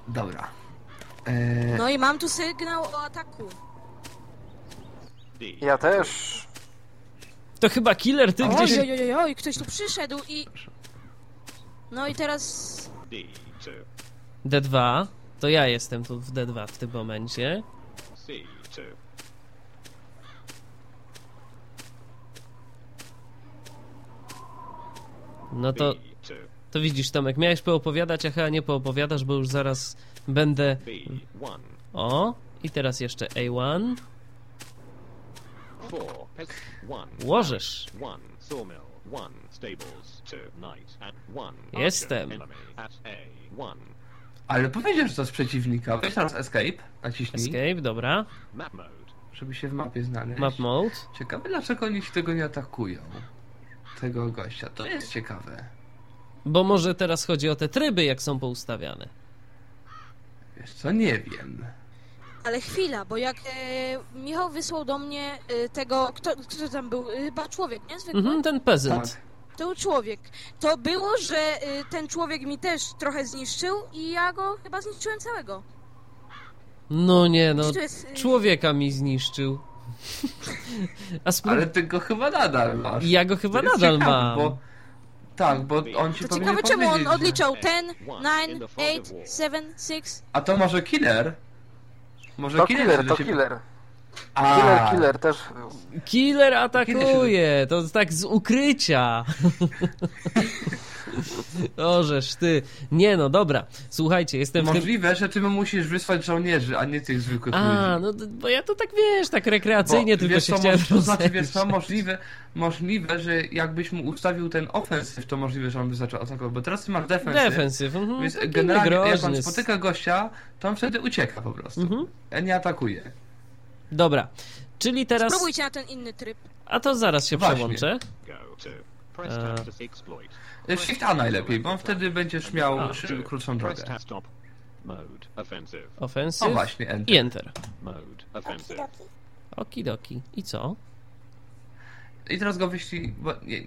Dobra. Eee, No i mam tu sygnał o ataku. Ja też. To chyba killer, ty gdzieś... Oj, oj, oj, oj, ktoś tu przyszedł i... No i teraz... D2. D2. To ja jestem tu w D2 w tym momencie. C2. No to, B2. to widzisz Tomek, miałeś poopowiadać, a chyba nie poopowiadasz, bo już zaraz będę... B1. O, i teraz jeszcze A1. One. Jestem. ale powiedział, że to z przeciwnika. Weź teraz escape, naciśnij, Escape, dobra. Map mode. żeby się w mapie znaleźć. Map mode. Ciekawe, dlaczego oni się tego nie atakują. Tego gościa. To jest ciekawe. Bo może teraz chodzi o te tryby, jak są poustawiane. Wiesz co, nie wiem. Ale chwila, bo jak e, Michał wysłał do mnie e, tego, kto, kto tam był, E, chyba człowiek, nie? Zwykły? Mhm, ten peasant. Tak. To był człowiek. To było, że e, ten człowiek mi też trochę zniszczył i ja go chyba zniszczyłem całego. No nie, no. Jest, e, Człowieka mi zniszczył. <laughs> Ale ty go chyba nadal masz. ja go chyba nadal ciekawe, mam. Bo, tak, bo on ci To powinien ciekawe czemu on odliczał 10, 9, 8, 7, 6. A to może killer? Może To killer, to się- killer. A, Killer, killer też. Killer atakuje! To tak z ukrycia. <laughs> <laughs> Ożeż ty. Nie no, dobra. Słuchajcie, jestem w tym... Możliwe, że ty mu musisz wysłać żołnierzy, a nie tych zwykłych A, ludzi. no to- bo ja to tak wiesz, tak rekreacyjnie Bo, tylko wiesz się co, chciałem to znaczy, wiesz co, możliwe, możliwe, że jakbyś mu ustawił ten ofensyw, to możliwe, że on by zaczął atakować, bo teraz ty masz defensyw. Defensyw. Mhm, Więc generalnie jak on spotyka gościa, to on wtedy ucieka po prostu. Mhm. A nie atakuje. Dobra. Czyli teraz... Spróbujcie na ten inny tryb. A to zaraz się Właśnie. przełączę. Go to. Press tab to exploit. Shift A najlepiej, bo wtedy będziesz miał krótszą drogę. Mode offensive. O właśnie, i enter. enter. Mode offensive. Okidoki. I co? I teraz go wyślij, bo, nie,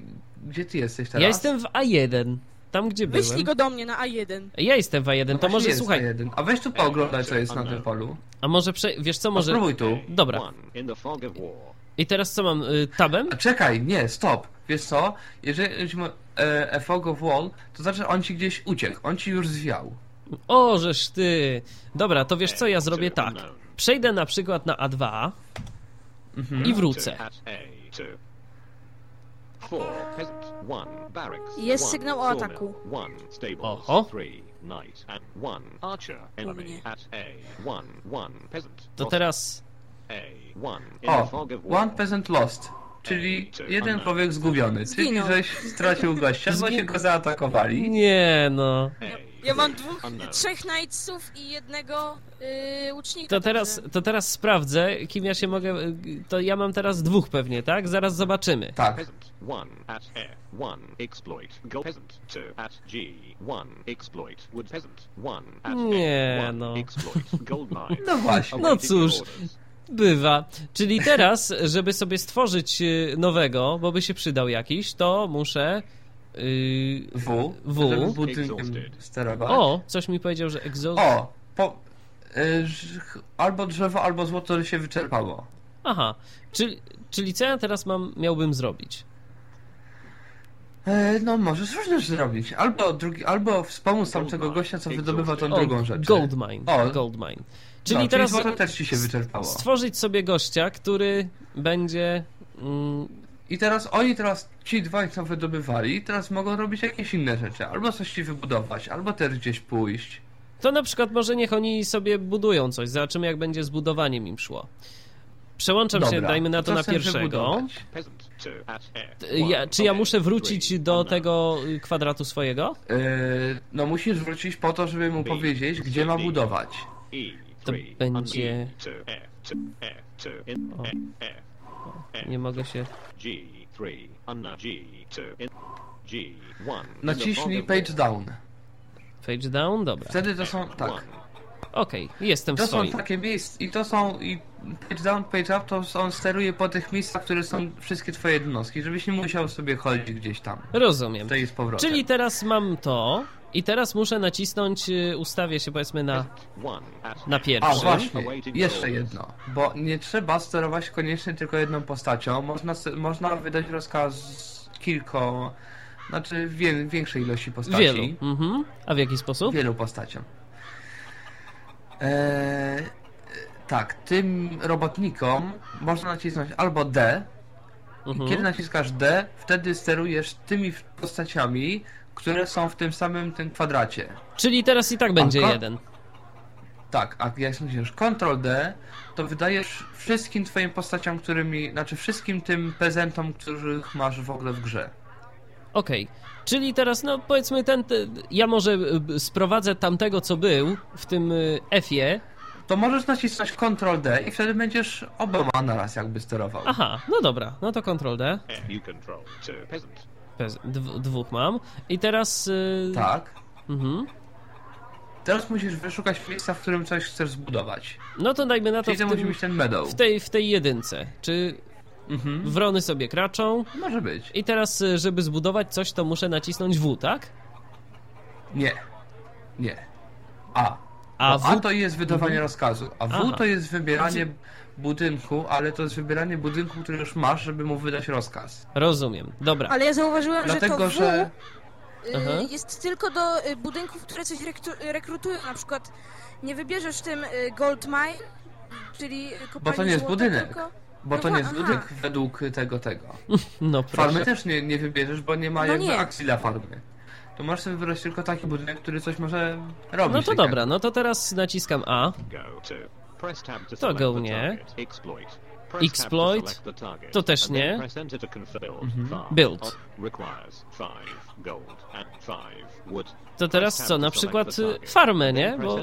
gdzie ty jesteś teraz? Ja jestem w A1. Tam, gdzie Wyślij byłem. go do mnie na A1. Ja jestem w A1, No to może słuchaj. jeden. A weź tu pooglądaj, co jest na tym polu. A może prze... wiesz co, No, może. spróbuj tu. Dobra. I teraz co mam? Y, tabem? A czekaj, nie, stop. Wiesz co? Jeżeli e, a Fog of Wall, to znaczy on ci gdzieś uciekł, on ci już zwiał. O, żeż ty. Dobra, to wiesz co, ja zrobię tak. Przejdę na przykład na A2 Mhm. i wrócę. Jest sygnał o ataku. Oho. To teraz. O. One Peasant Lost. Czyli jeden człowiek zgubiony. Czyli Zginął. żeś stracił gościa, bo się go zaatakowali. Nie no. Ja mam dwóch, trzech knightsów i jednego yy, łucznika. To teraz, to teraz sprawdzę, kim ja się mogę. y, To ja mam teraz dwóch pewnie, tak? Zaraz zobaczymy. Tak. One at F. One exploit. Go peasant. Two at G. One exploit. Wood peasant. One at Nie, no. exploit. Gold mine. No właśnie. No cóż. Bywa. Czyli teraz, żeby sobie stworzyć y, nowego, bo by się przydał jakiś, to muszę. Yy, W. W. Budynkiem sterować. o, coś mi powiedział, że exhaust. O! Po, y, albo drzewo, albo złoto się wyczerpało. Aha, czyli, czyli co ja teraz mam, miałbym zrobić? E, no możesz różne rzeczy zrobić. Albo, drugi, albo wspomóc tamtego gościa, co wydobywa tą drugą rzecz. gold mine. O. Gold No, Czyli czyli teraz złoto też ci się wyczerpało. stworzyć sobie gościa, który będzie. Mm, I teraz oni teraz, ci dwaj co wydobywali, teraz mogą robić jakieś inne rzeczy. Albo coś ci wybudować, albo też gdzieś pójść. to na przykład może niech oni sobie budują coś. Zobaczymy, jak będzie z budowaniem im szło. Przełączam się, Dobra, dajmy na to co na pierwszego. Ja, czy ja muszę wrócić do tego y, kwadratu swojego? Yy, no musisz wrócić po to, żeby mu powiedzieć, gdzie ma budować. To będzie-. O. Nie mogę się. Naciśnij page down. Page down? Dobra. Wtedy to są, tak. Okej, jestem w To są swoim. takie miejsca i to są i page down, page up to on steruje po tych miejscach, które są wszystkie twoje jednostki, żebyś nie musiał sobie chodzić gdzieś tam. Rozumiem. To z powrotem. Czyli teraz mam to i teraz muszę nacisnąć, y, ustawię się powiedzmy na, na A pierwszy. właśnie, Awaiting jeszcze jedno, bo nie trzeba sterować koniecznie tylko jedną postacią, można, można wydać rozkaz kilko, znaczy wie, większej ilości postaci. Wielu. Mhm. A w jaki sposób? Wielu postaciom. Eee, tak, tym robotnikom można nacisnąć albo D. Mhm. Kiedy naciskasz D, wtedy sterujesz tymi postaciami, które są w tym samym tym kwadracie. Czyli teraz i tak będzie ko- jeden. Tak, a jak naciskasz Ctrl D, to wydajesz wszystkim twoim postaciom, którymi, znaczy wszystkim tym prezentom, których masz w ogóle w grze. Okej. Czyli teraz, no powiedzmy, ten, te, ja może y, sprowadzę tamtego, co był w tym y, F-ie. To możesz nacisnąć Ctrl D i wtedy będziesz oboma naraz jakby sterował. Aha, no dobra, no to Ctrl D. You control. Two. Peasant. Bez- dw- dwóch mam. I teraz. y, Tak. Mhm. Teraz musisz wyszukać miejsca, w którym coś chcesz zbudować. No to dajmy na to Czyli to musi być ten meadow. w, tej, w tej jedynce. Czy Mhm. wrony sobie kraczą? Może być. I teraz, y, żeby zbudować coś, to muszę nacisnąć W, tak? Nie. Nie. A. A W... a to jest wydawanie rozkazu, a W Aha. to jest wybieranie budynku, ale to jest wybieranie budynku, który już masz, żeby mu wydać rozkaz. Rozumiem. Dobra. Ale ja zauważyłem, Dlatego, że to W że y, Aha. jest tylko do y, budynków, które coś rektu- rekrutują. Na przykład nie wybierzesz tym y, gold mine, czyli y, kopalni to nie jest złota, budynek. Tylko... Bo to No nie jest budynek według tego, tego. <laughs> No Farmy proszę. też nie, nie wybierzesz, bo nie ma No jakby nie. akcji dla farmy. To możesz sobie wybrać tylko taki budynek, który coś może robić. No to dobra, no to teraz naciskam A. Go to. To go nie. Exploit. To też nie. Mhm. Build. On- Requires 5 gold and 5 wood. To teraz co, na przykład y, farmę, nie? Bo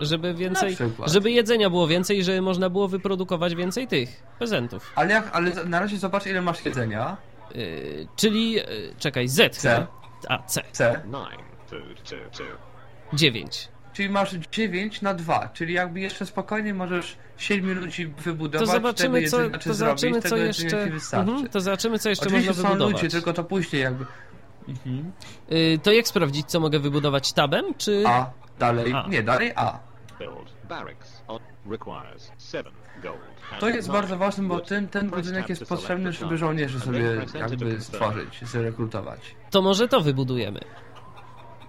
żeby więcej, żeby jedzenia było więcej i żeby można było wyprodukować więcej tych prezentów. Ale, jak, ale na razie zobacz ile masz jedzenia. Yy, czyli, yy, czekaj, Z C. chyba. A, C. C. 9 food to 2. 9. Czyli masz 9 na 2, czyli jakby jeszcze spokojnie możesz 7 ludzi wybudować, To zobaczymy, tego co, to czy zobaczymy, zrobić, co jeszcze. ci wystarczy. Mhm, to zobaczymy, co jeszcze Oczywiście można są wybudować. ludzie, tylko to później jakby... Mhm. Yy, to jak sprawdzić, co mogę wybudować tabem, czy... A, dalej, A. nie, dalej A. Build barracks. On requires 7 gold. and To jest bardzo ważne, bo ten, ten budynek jest potrzebny, żeby żołnierzy sobie jakby stworzyć, zrekrutować. To może to wybudujemy.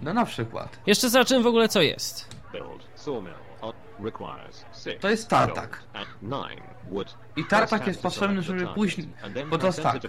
No na przykład. Jeszcze zobaczymy w ogóle, co jest. Build sawmill. On requires 6 To jest tartak. gold and 9 wood. I tartak jest potrzebny, żeby później... Bo to jest tak, e,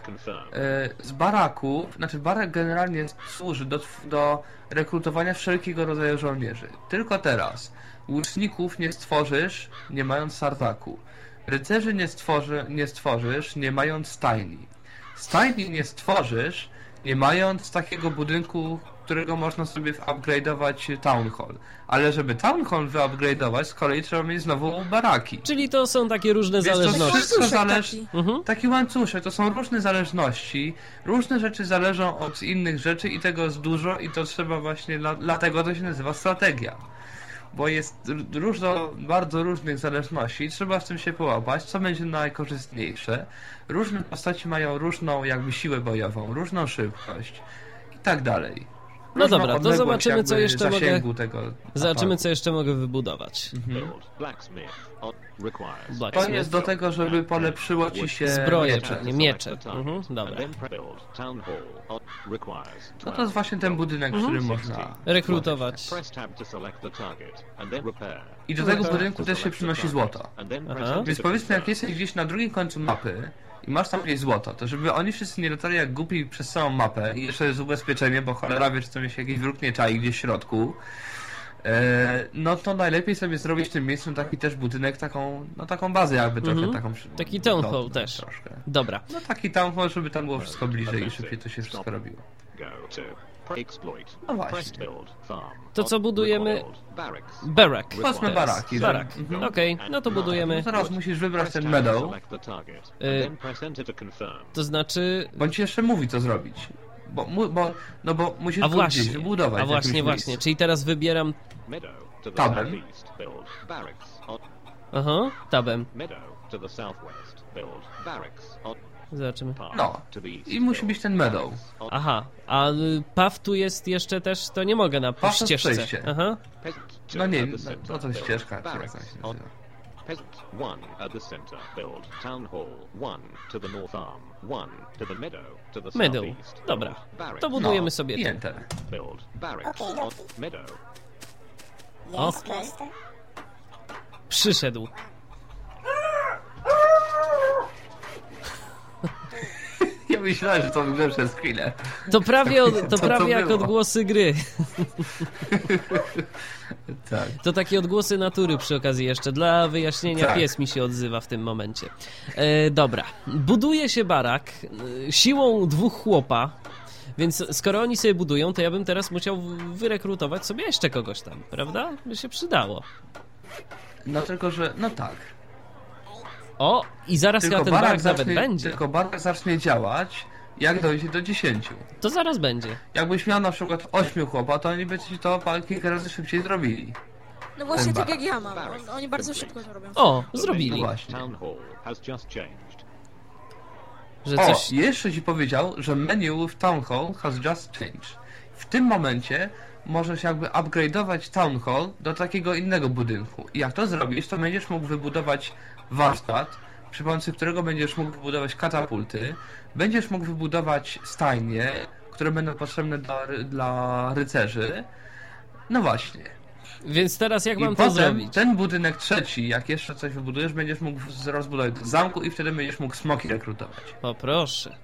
z baraków, znaczy barak generalnie służy do, do rekrutowania wszelkiego rodzaju żołnierzy. Tylko teraz łuczników nie stworzysz, nie mając tartaku. Rycerzy nie, stworzy, nie stworzysz, nie mając stajni. Stajni nie stworzysz, nie mając takiego budynku, którego można sobie upgrade'ować town hall. Ale żeby town hall wyupgrade'ować, z kolei trzeba mieć znowu baraki. Czyli to są takie różne Wiesz, to zależności. wszystko Łańcuszek zależy... taki. Mhm. Taki łańcuszek, to są różne zależności, różne rzeczy zależą od innych rzeczy i tego jest dużo i to trzeba właśnie, dla, dlatego to się nazywa strategia. Bo jest dużo, bardzo różnych zależności i trzeba w tym się połapać, co będzie najkorzystniejsze. Różne postaci mają różną jakby siłę bojową, różną szybkość i tak dalej. No dobra, to zobaczymy, co jeszcze mogę- tego Zobaczymy, co jeszcze mogę wybudować. Mhm. To jest do tego, żeby polepszyło ci się Zbroje, miecze. pewnie, miecze. Mhm, dobra. On requires No to jest właśnie ten budynek, w którym można Rekrutować. I do tego budynku też się przynosi złoto. Aha. Więc powiedzmy, jak jesteś gdzieś na drugim końcu mapy i masz tam jakieś złoto, to żeby oni wszyscy nie latali jak głupi przez całą mapę i jeszcze jest ubezpieczenie, bo cholera wie, czy tam się jakiś wróg nie czai gdzieś w środku, e, no to najlepiej sobie zrobić w tym miejscu taki też budynek, taką, no taką bazę jakby trochę, Mhm. taką... Taki town hall też. Troszkę. Dobra. No taki town hall, żeby tam było wszystko bliżej i szybciej to się wszystko robiło. To. No. To co budujemy? Barak. Chodźmy baraki, Barak. Mhm. Okej, no to budujemy. No teraz musisz wybrać ten target. Y- to znaczy... bądź jeszcze mówi co zrobić. Bo, mu, bo, no bo musisz A właśnie, gdzieś wybudować a właśnie, właśnie. miejscu. Czyli teraz wybieram... Tabem. Aha, tabem. meadow to the southwest. Build barracks. On Zobaczymy. No. to east. I musi być ten meadow. Aha, a y, paw tu jest jeszcze też, to nie mogę na Paw to ścieżce. przejście. Aha. No nie, no, no to ścieżka, czy jak. Peasant 1 at the center. Build town hall 1 to the north arm. 1 to the meadow to the Meadow. southeast. Dobra. To budujemy No, sobie i to. enter. Build barracks Okej, on meadow. O. Jest proste. Przyszedł. Myślałem, że to grze przez chwilę. To prawie, od, <laughs> to to prawie jak było? odgłosy gry. <laughs> Tak. To takie odgłosy natury przy okazji jeszcze. Dla wyjaśnienia Tak. pies mi się odzywa w tym momencie. E, dobra. Buduje się barak e, siłą dwóch chłopa. Więc skoro oni sobie budują, to ja bym teraz musiał wyrekrutować sobie jeszcze kogoś tam, prawda? By się przydało. No tylko, że, no tak. O, i zaraz Tylko chyba ten barak barak, nawet zacznie, będzie. tylko barak zacznie działać, jak dojdzie do 10. To zaraz będzie. Jakbyś miał na przykład 8 chłopa, to oni by ci to kilka razy szybciej zrobili. No właśnie Ten tak barak. jak ja mam. On, oni bardzo szybko to robią. O, zrobili. main Właśnie. Że O, coś... jeszcze ci powiedział, że menu w Town Hall has just changed. W tym momencie możesz jakby upgrade'ować Town Hall do takiego innego budynku. I jak to zrobisz, to będziesz mógł wybudować warsztat, przy pomocy którego będziesz mógł wybudować katapulty, będziesz mógł wybudować stajnie, które będą potrzebne dla, dla rycerzy. No właśnie. Więc teraz jak I mam to zrobić? ten budynek trzeci, jak jeszcze coś wybudujesz, będziesz mógł rozbudować do zamku i wtedy będziesz mógł smoki rekrutować. O proszę.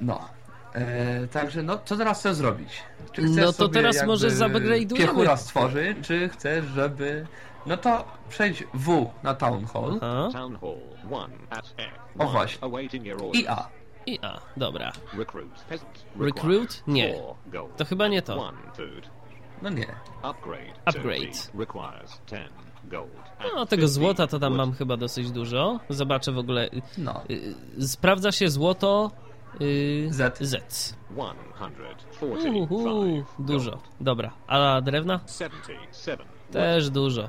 No. E, także no, co teraz chcesz zrobić? Czy chcesz No to sobie teraz jakby może zupgrade'ujemy. Piechura stworzy, czy chcesz, żeby... No to przejdź W na Town Hall A? Town Hall 1 at F. O, właśnie. I A. I A, dobra. Recruit. Recruit? Nie. To chyba nie to. No nie. Upgrade. Upgrade. to B requires 10 gold. No tego 50 złota to tam mam chyba dosyć dużo. Zobaczę w ogóle. y, No. y, Sprawdza się złoto y, Z. Z. 145 Uhu, dużo. Dobra. A drewna? 77 Też dużo.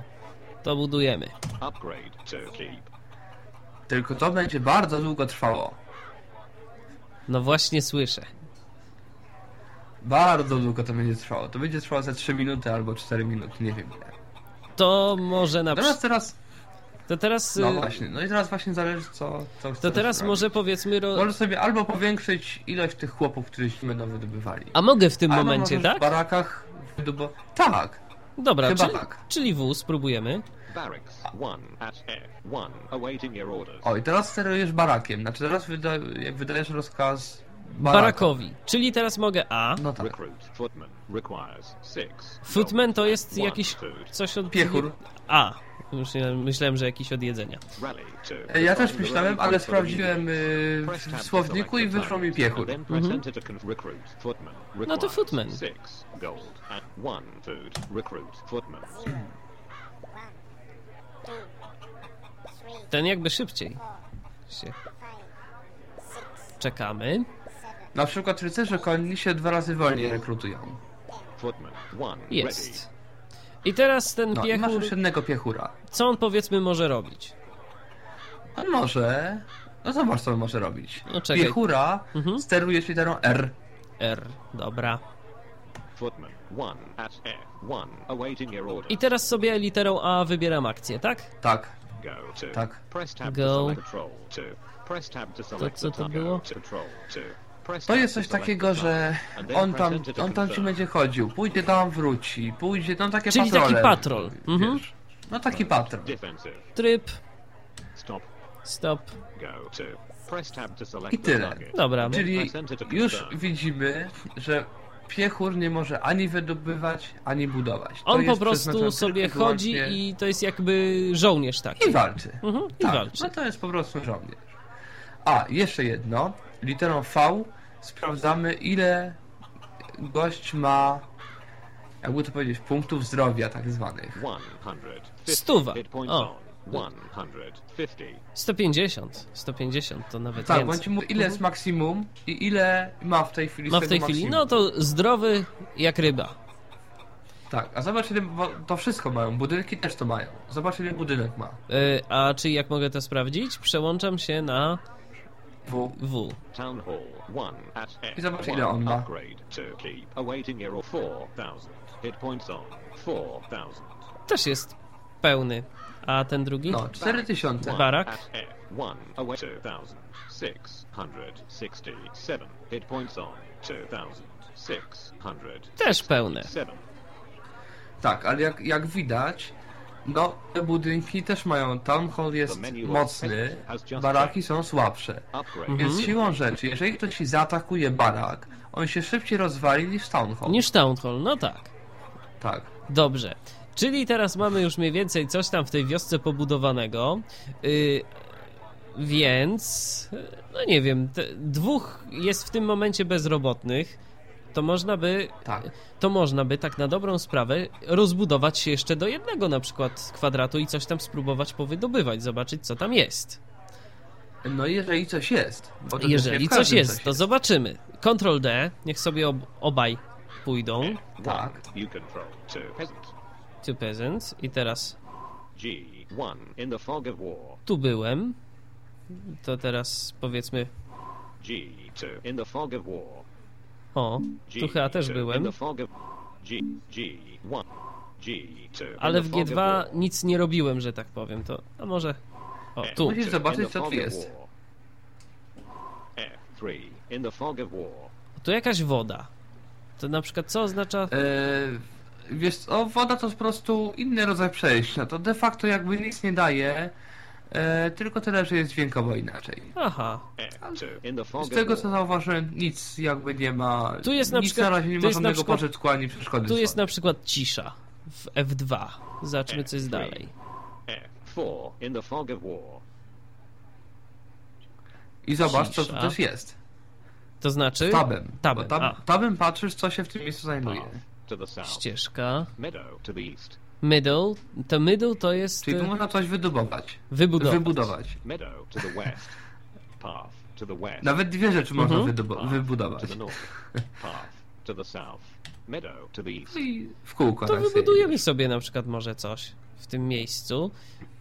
To budujemy. Upgrade to keep. Tylko to będzie bardzo długo trwało. No właśnie słyszę. Bardzo długo to będzie trwało. To będzie trwało za 3 minuty albo 4 minuty, nie wiem ile. To może na Teraz, teraz... To teraz. No y, właśnie. No i teraz właśnie zależy co... co To teraz zrobić. może powiedzmy. Ro... Możesz sobie albo powiększyć ilość tych chłopów, których będą wydobywali. A mogę w tym Albo momencie, tak? w barakach wydobo... Tak! Dobra, Chyba czyli, tak. czyli W spróbujemy. Barracks 1 at F. 1 awaiting your orders. O, i teraz sterujesz barakiem. Znaczy teraz wyda... jak wydajesz rozkaz baraka. Barakowi. Czyli teraz mogę A. No tak. Recruit footman requires 6 Footman to jest jakiś coś od... Piechur. A. Myślałem, myślałem, że jakiś od jedzenia. E, Ja też myślałem, ale sprawdziłem y, tab w słowniku i wyszło mi piechur. Mhm. No to footman. Ten jakby szybciej. Czekamy. Na przykład rycerze konni się dwa razy wolniej rekrutują. Jest. I teraz ten No masz piechur, już jednego piechura. co on powiedzmy może robić? On może... No zobacz co on może robić. No czekaj. Piechura Mhm. sterujesz literą R. R. Dobra. ready. Footman one at F. One awaiting your orders. I teraz sobie literą A wybieram akcję, tak? Tak. Go to. Tak. Press tab Go. to select patrol. To. Press tab to select co było? To jest coś takiego, że on tam, on tam ci będzie chodził, pójdzie tam, wróci, pójdzie tam takie Czyli patrole. taki patrol. Wiesz. Mhm. No taki patrol. Tryb. Stop. Stop. Go to. Press tab to select I tyle. Dobra. Czyli już widzimy, że piechur nie może ani wydobywać, ani budować. To On po prostu sobie i chodzi wyłącznie- i to jest jakby żołnierz taki. I walczy. Mhm, I tak, walczy. no to jest po prostu żołnierz. A, jeszcze jedno. Literą V sprawdzamy, ile gość ma, jakby to powiedzieć, punktów zdrowia tak zwanych. 150 Stuwa. O. on. 150. 150. 150 to nawet Tak, więcej. mówi, ile jest maksimum i ile ma w tej chwili Ma w tej chwili. maksimum. No to zdrowy jak ryba. Tak, a zobacz ile, bo to wszystko mają, budynki też to mają. Zobacz ile budynek ma. Y, A czy jak mogę to sprawdzić? Przełączam się na W. W. Town Hall 1 at F. I zobacz, ile on ma. Upgrade to keep awaiting your 4000 hit points on. 4000. Też jest pełny. A ten drugi? No, 4000. One Barak. At F. 1 await 2667 hit points on. 2607. Też pełne. Tak, ale jak, jak widać, no te budynki też mają, town hall jest mocny, baraki są słabsze. Mhm. Więc siłą rzeczy, jeżeli ktoś ci zaatakuje barak, on się szybciej rozwali niż town hall. Niż Town Hall, no tak. Tak. Dobrze. Czyli teraz mamy już mniej więcej coś tam w tej wiosce pobudowanego. Yy, więc, no nie wiem, te, dwóch jest w tym momencie bezrobotnych. To można by, Tak. to można by tak na dobrą sprawę rozbudować się jeszcze do jednego na przykład kwadratu i coś tam spróbować powydobywać, zobaczyć co tam jest. No jeżeli coś jest. Jeżeli coś jest, to zobaczymy. Ctrl D, niech sobie ob, obaj pójdą. Tak. To peasants i teraz G1 in the fog of war. tu byłem. To teraz powiedzmy G2 in the fog of war. O, tu chyba też byłem. In the fog of G, G1, G2. in Ale w fog of G2 war. nic nie robiłem, że tak powiem. To, a może... O, tu. Musisz F2, zobaczyć, co tu jest. war. F3. In the fog of war. Tu jakaś woda. To na przykład co oznacza... E, wiesz, o, woda to po prostu inny rodzaj przejścia. To de facto jakby nic nie daje, e, tylko tyle, że jest dźwiękowo inaczej. Aha. F2. In the fog Z tego co zauważyłem, nic jakby nie ma. Tu jest na nic przykład- na razie nie ma jest na żadnego przykład- pożytku ani przeszkody. Tu jest na przykład cisza w F2. Zobaczmy, co jest dalej. F4. In the fog of war. I zobacz, co tu cisza. też jest. To znaczy... Tabem. Tabem, tab, tabem patrzysz, co się w tym miejscu south. Ścieżka. Meadow to the east. Middle. To middle to jest Czyli tu można coś wybudować. wybudować. Wybudować. Meadow to the west. Path to the west. Nawet dwie rzeczy można Mhm. Path wybudować. To the north. Path to the south. Meadow to the east. No I w kółko To wybudujemy sobie na przykład może coś w tym miejscu.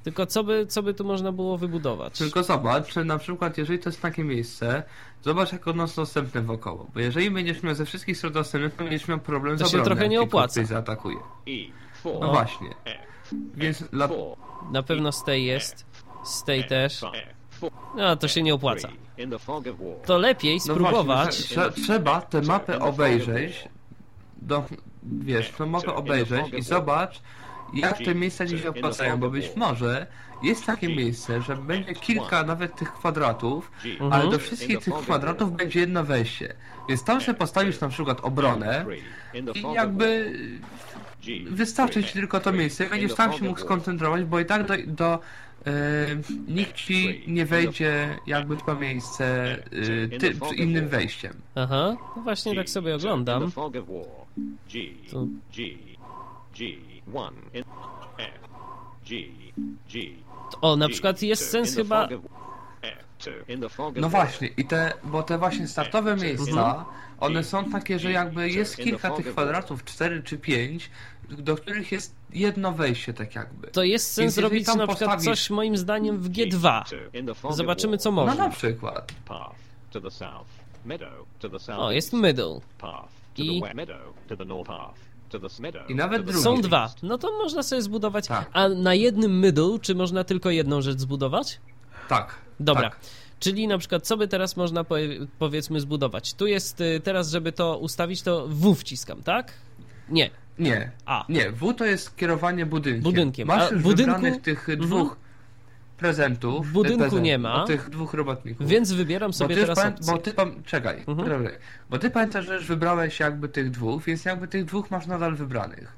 Tylko co by, co by tu można było wybudować? Tylko zobacz, że na przykład jeżeli to jest takie miejsce, zobacz jak ono jest dostępne wokoło. Bo jeżeli będziesz miał ze wszystkich stron dostępny, to będziesz miał problem To z się obroną, trochę nie jak cię opłaca. ktoś zaatakuje. E4. No właśnie. Więc dla... Na pewno z tej jest. Z tej też. F4. No, to się nie opłaca. To lepiej No spróbować. właśnie, trze- trzeba tę mapę obejrzeć, do, wiesz, tę mapę obejrzeć i zobacz, jak te miejsca ci się opłacają, bo być może jest takie miejsce, że będzie kilka nawet tych kwadratów. Mhm. ale do wszystkich tych kwadratów będzie jedno wejście. Więc tam sobie postawisz na przykład obronę i jakby wystarczy ci tylko to miejsce, będziesz tam się mógł skoncentrować, bo i tak do, do e, nikt ci nie wejdzie jakby w to miejsce e, ty, innym wejściem. Aha, no właśnie tak sobie oglądam. the fog of war. G. Tu. G. G1. In F. G. G. O, na przykład jest sens chyba... No właśnie, i te, bo te właśnie startowe miejsca, one są takie, że jakby jest kilka tych kwadratów, 4 czy 5, do których jest jedno wejście tak jakby. To jest sens zrobić na przykład postawisz- coś moim zdaniem w G2. Zobaczymy co No na można. przykład. O, jest middle. I- I nawet drugi. Są dwa. No to można sobie zbudować. Tak. A na jednym middle, czy można tylko jedną rzecz zbudować? Tak. Dobra. Tak. Czyli na przykład, co by teraz można powie- powiedzmy zbudować? Tu jest y, teraz, żeby to ustawić, to W wciskam, tak? Nie. Nie. A. Nie, W to jest kierowanie budynkiem. Budynkiem. Masz już budynku? wybranych tych Mhm. Prezentów. W budynku prezent- nie ma. Tych dwóch robotników. Więc wybieram sobie teraz pamię- opcję. bo ty pam- czekaj, Mhm. bo ty pamiętasz, że już wybrałeś jakby tych dwóch, więc jakby tych dwóch masz nadal wybranych.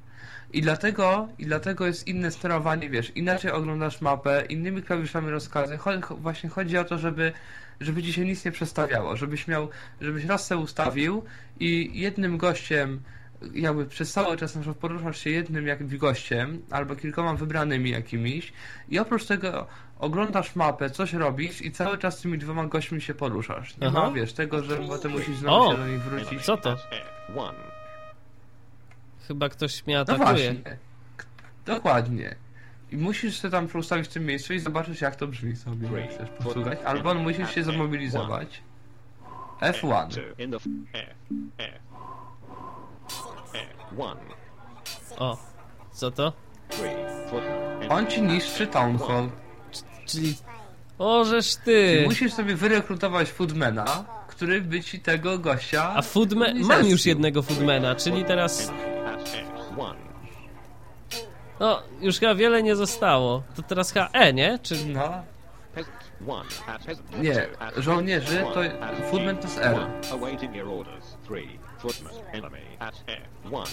I dlatego, I dlatego jest inne sterowanie, wiesz, inaczej oglądasz mapę, innymi klawiszami rozkazy. Cho- właśnie chodzi o to, żeby, żeby ci się nic nie przestawiało, żebyś miał, żebyś raz se ustawił i jednym gościem jakby przez cały czas na przykład poruszasz się jednym jakimś gościem albo kilkoma wybranymi jakimiś i oprócz tego oglądasz mapę, coś robisz i cały czas tymi dwoma gośćmi się poruszasz. Nie Aha. ma, wiesz, tego, że potem musisz znowu O! się do nich wrócić. Co to? F1. Chyba ktoś mnie No atakuje. właśnie. K- Dokładnie. I musisz sobie tam ustawić w tym miejscu i zobaczyć jak to brzmi sobie, jak chcesz posłuchać. Albo musisz się zamobilizować. F1. Two in the f- F. F. F1. O, co to? On ci niszczy Town Hall. Czyli... Ożeż ty! musisz sobie wyrekrutować foodmana, który by ci tego gościa... A foodman... Mam już jednego foodmana, czyli teraz... At F1. No, już chyba wiele nie zostało. To teraz chyba E, nie? Czy... No. Nie, żołnierzy to- footman to jest R. One. Awaiting your orders. Three. Footman. Enemy. At F1.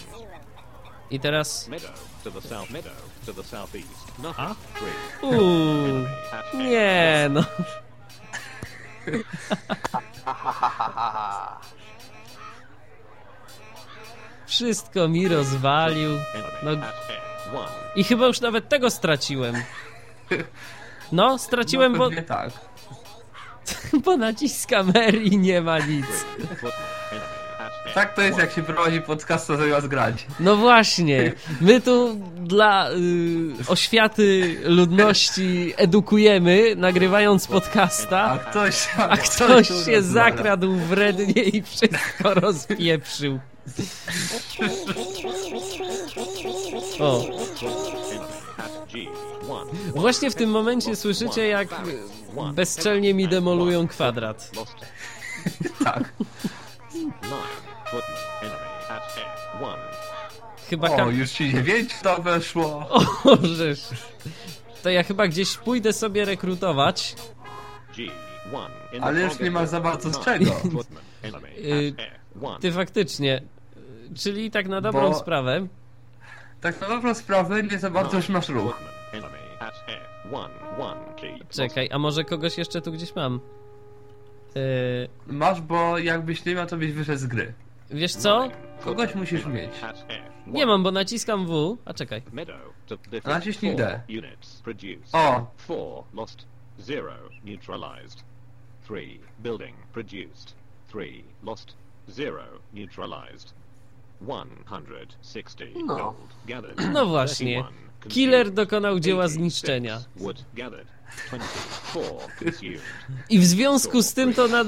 I teraz... A? Uuu... Nie, no. Wszystko mi rozwalił. No, At F1. I chyba już nawet tego straciłem. No, straciłem, no bo, tak. <laughs> bo naciskam R i nie ma nic. Tak to jest jak się prowadzi podcasta zamiast grać. No właśnie, my tu dla y, oświaty ludności edukujemy, nagrywając A podcasta, ktoś, a ktoś się zakradł wrednie i wszystko rozpieprzył. O, At G1. właśnie w tym momencie słyszycie, jak bezczelnie mi demolują kwadrat. Tak. <laughs> 9. Footman. Enemy at F1. Chyba O, już ci dziewięć to weszło. <laughs> O, żeż. To ja chyba gdzieś pójdę sobie rekrutować. G1. In the Ale już nie ma za bardzo z czego. Y, at F1. Ty faktycznie. Czyli tak na dobrą Bo- sprawę. Tak na dobrą sprawę nie za bardzo już masz ruch. Footman. Enemy at F1. 1 key. Lost. Czekaj, a może kogoś jeszcze tu gdzieś mam? Yy, Masz, bo jakbyś nie miał, to byś wyszedł z gry. Wiesz co? Kogoś musisz mieć. At F1. Nie mam, bo naciskam W. A czekaj. Defeat Naciśnij D. O. Four lost. Zero neutralized. Three building produced. Three lost. Zero neutralized. 160 No. gold gathered. No właśnie. 31 Killer dokonał dzieła 86 zniszczenia. Wood gathered. 24 consumed. I w związku z tym to, na,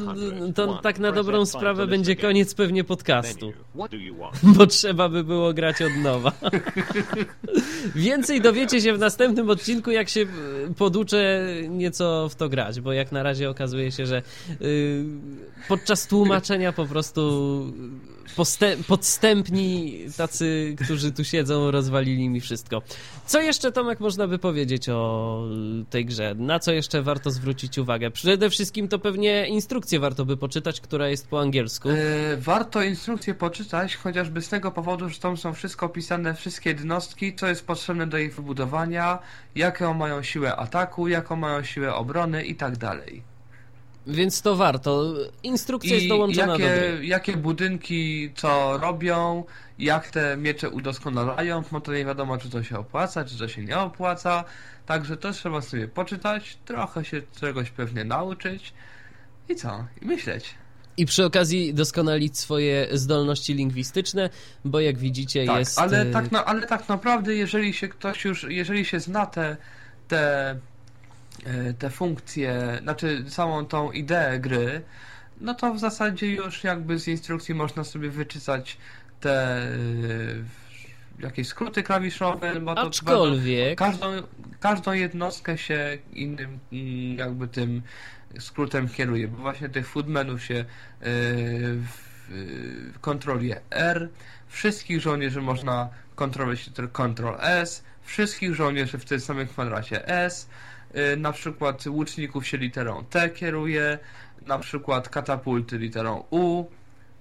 to tak na dobrą sprawę będzie koniec pewnie podcastu. <laughs> Bo trzeba by było grać od nowa. <laughs> Więcej dowiecie się w następnym odcinku, jak się y, poduczę nieco w to grać, bo jak na razie okazuje się, że y, podczas tłumaczenia po prostu podstępni tacy, którzy tu siedzą, rozwalili mi wszystko. Co jeszcze, Tomek, można by powiedzieć o tej grze? Na co jeszcze warto zwrócić uwagę? Przede wszystkim to pewnie instrukcję warto by poczytać, która jest po angielsku. E, warto instrukcję poczytać, chociażby z tego powodu, że tam są wszystko opisane, wszystkie jednostki, co jest potrzebne do ich wybudowania, jaką mają siłę ataku, jaką mają siłę obrony i tak dalej. Więc to warto. Instrukcja jest I dołączona do jakie, gry. jakie budynki co robią, jak te miecze udoskonalają, bo to nie wiadomo, czy to się opłaca, czy to się nie opłaca. Także to trzeba sobie poczytać, trochę się czegoś pewnie nauczyć i co? I myśleć. I przy okazji doskonalić swoje zdolności lingwistyczne, bo jak widzicie Tak, jest... ale, e, tak na, ale tak naprawdę, jeżeli się ktoś już, jeżeli się zna te, te, te funkcje, znaczy samą tą ideę gry, no to w zasadzie już jakby z instrukcji można sobie wyczytać te e, jakieś skróty klawiszowe, bo to Aczkolwiek... każdą, każdą jednostkę się innym mm, jakby tym skrótem kieruje, bo właśnie tych foodmenów się yy, w- kontroluje R, wszystkich żołnierzy można kontrolować Ctrl S, wszystkich żołnierzy w tym samym kwadracie S, na przykład łuczników się literą T kieruje, na przykład katapulty literą U,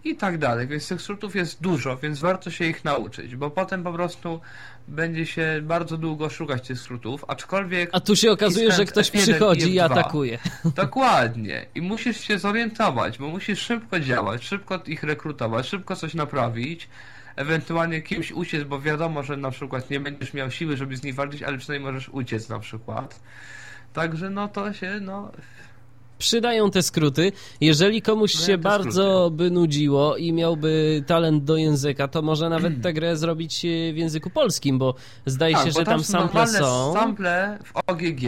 i tak dalej, więc tych skrótów jest dużo, więc warto się ich nauczyć, bo potem po prostu będzie się bardzo długo szukać tych skrótów, aczkolwiek A tu się okazuje, że ktoś F1 przychodzi i F2. atakuje. <laughs> dokładnie i musisz się zorientować, bo musisz szybko działać, szybko ich rekrutować, szybko coś naprawić, ewentualnie kimś uciec, bo wiadomo, że na przykład nie będziesz miał siły, żeby z nich walczyć, ale przynajmniej możesz uciec na przykład. Także no to się, no Przydają te skróty. Jeżeli komuś Przydają się bardzo by nudziło i miałby talent do języka, to może nawet tę grę zrobić e, w języku polskim, bo zdaje się, tak, bo że tam są sample są. sample w OGG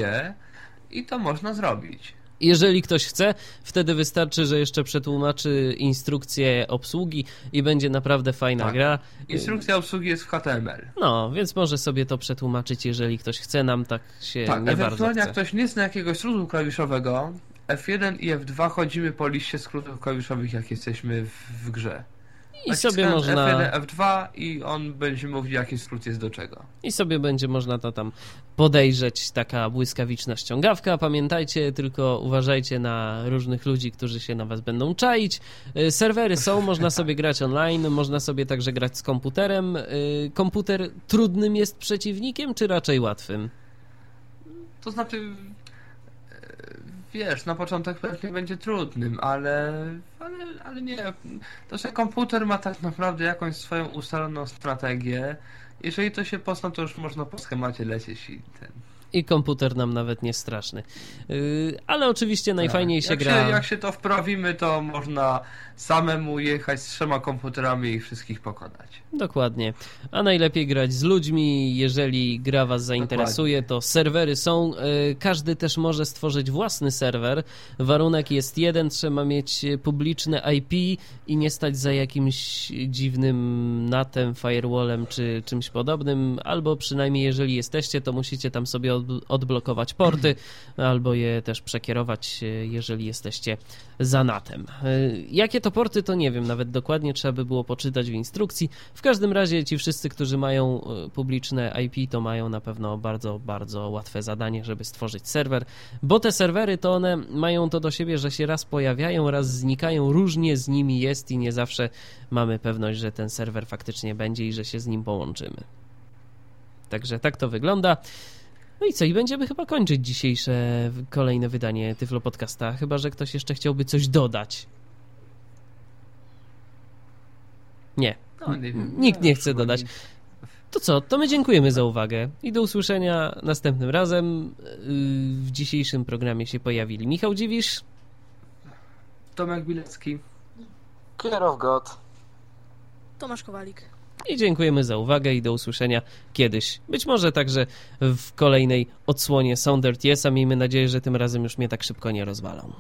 i to można zrobić. Jeżeli ktoś chce, wtedy wystarczy, że jeszcze przetłumaczy instrukcję obsługi i będzie naprawdę fajna Tak. gra. Instrukcja obsługi jest w HTML. No, więc może sobie to przetłumaczyć, jeżeli ktoś chce, nam tak się Tak, nie bardzo ewentualnie jak ktoś nie zna jakiegoś skrótu klawiszowego, F1 i F2 chodzimy po liście skrótów klawiszowych, jak jesteśmy w, w grze. I sobie Naciskając można... F1, F2 i on będzie mówił, jaki skrót jest do czego. I sobie będzie można to tam podejrzeć, taka błyskawiczna ściągawka. Pamiętajcie, tylko uważajcie na różnych ludzi, którzy się na was będą czaić. Y, Serwery są, można <laughs> sobie grać online, można sobie także grać z komputerem. Y, Komputer trudnym jest przeciwnikiem, czy raczej łatwym? To znaczy, wiesz, na początek pewnie będzie trudnym, ale, ale, ale nie. To, że komputer ma tak naprawdę jakąś swoją ustaloną strategię. Jeżeli to się pozna, to już można po schemacie lecieć i ten. I komputer nam nawet nie straszny. Yy, ale oczywiście najfajniej się jak gra. Się, jak się to wprawimy, to można samemu jechać z trzema komputerami i ich wszystkich pokonać. Dokładnie. A najlepiej grać z ludźmi. Jeżeli gra Was zainteresuje, to serwery są. Yy, Każdy też może stworzyć własny serwer. Warunek jest jeden: trzeba mieć publiczne IP i nie stać za jakimś dziwnym natem, firewallem czy czymś podobnym. Albo przynajmniej, jeżeli jesteście, to musicie tam sobie odblokować porty, <clears throat> albo je też przekierować, yy, jeżeli jesteście za natem. Yy, Jakie to porty, to nie wiem nawet dokładnie, trzeba by było poczytać w instrukcji. W każdym razie ci wszyscy, którzy mają e, publiczne IP, to mają na pewno bardzo, bardzo łatwe zadanie, żeby stworzyć serwer, bo te serwery to one mają to do siebie, że się raz pojawiają, raz znikają, różnie z nimi jest i nie zawsze mamy pewność, że ten serwer faktycznie będzie i że się z nim połączymy. Także tak to wygląda. No i co, i będziemy chyba kończyć dzisiejsze kolejne wydanie Tyflo Podcasta, chyba że ktoś jeszcze chciałby coś dodać. Nie, No, nie wiem. Nikt nie chce dodać. To co, to my dziękujemy za uwagę i do usłyszenia następnym razem. Yy, W dzisiejszym programie się pojawili Michał Dziwisz, Tomek Bilecki. Clear of God. Tomasz Kowalik. I dziękujemy za uwagę i do usłyszenia kiedyś. Być może także w kolejnej odsłonie Sound Yes, a miejmy nadzieję, że tym razem już mnie tak szybko nie rozwalą.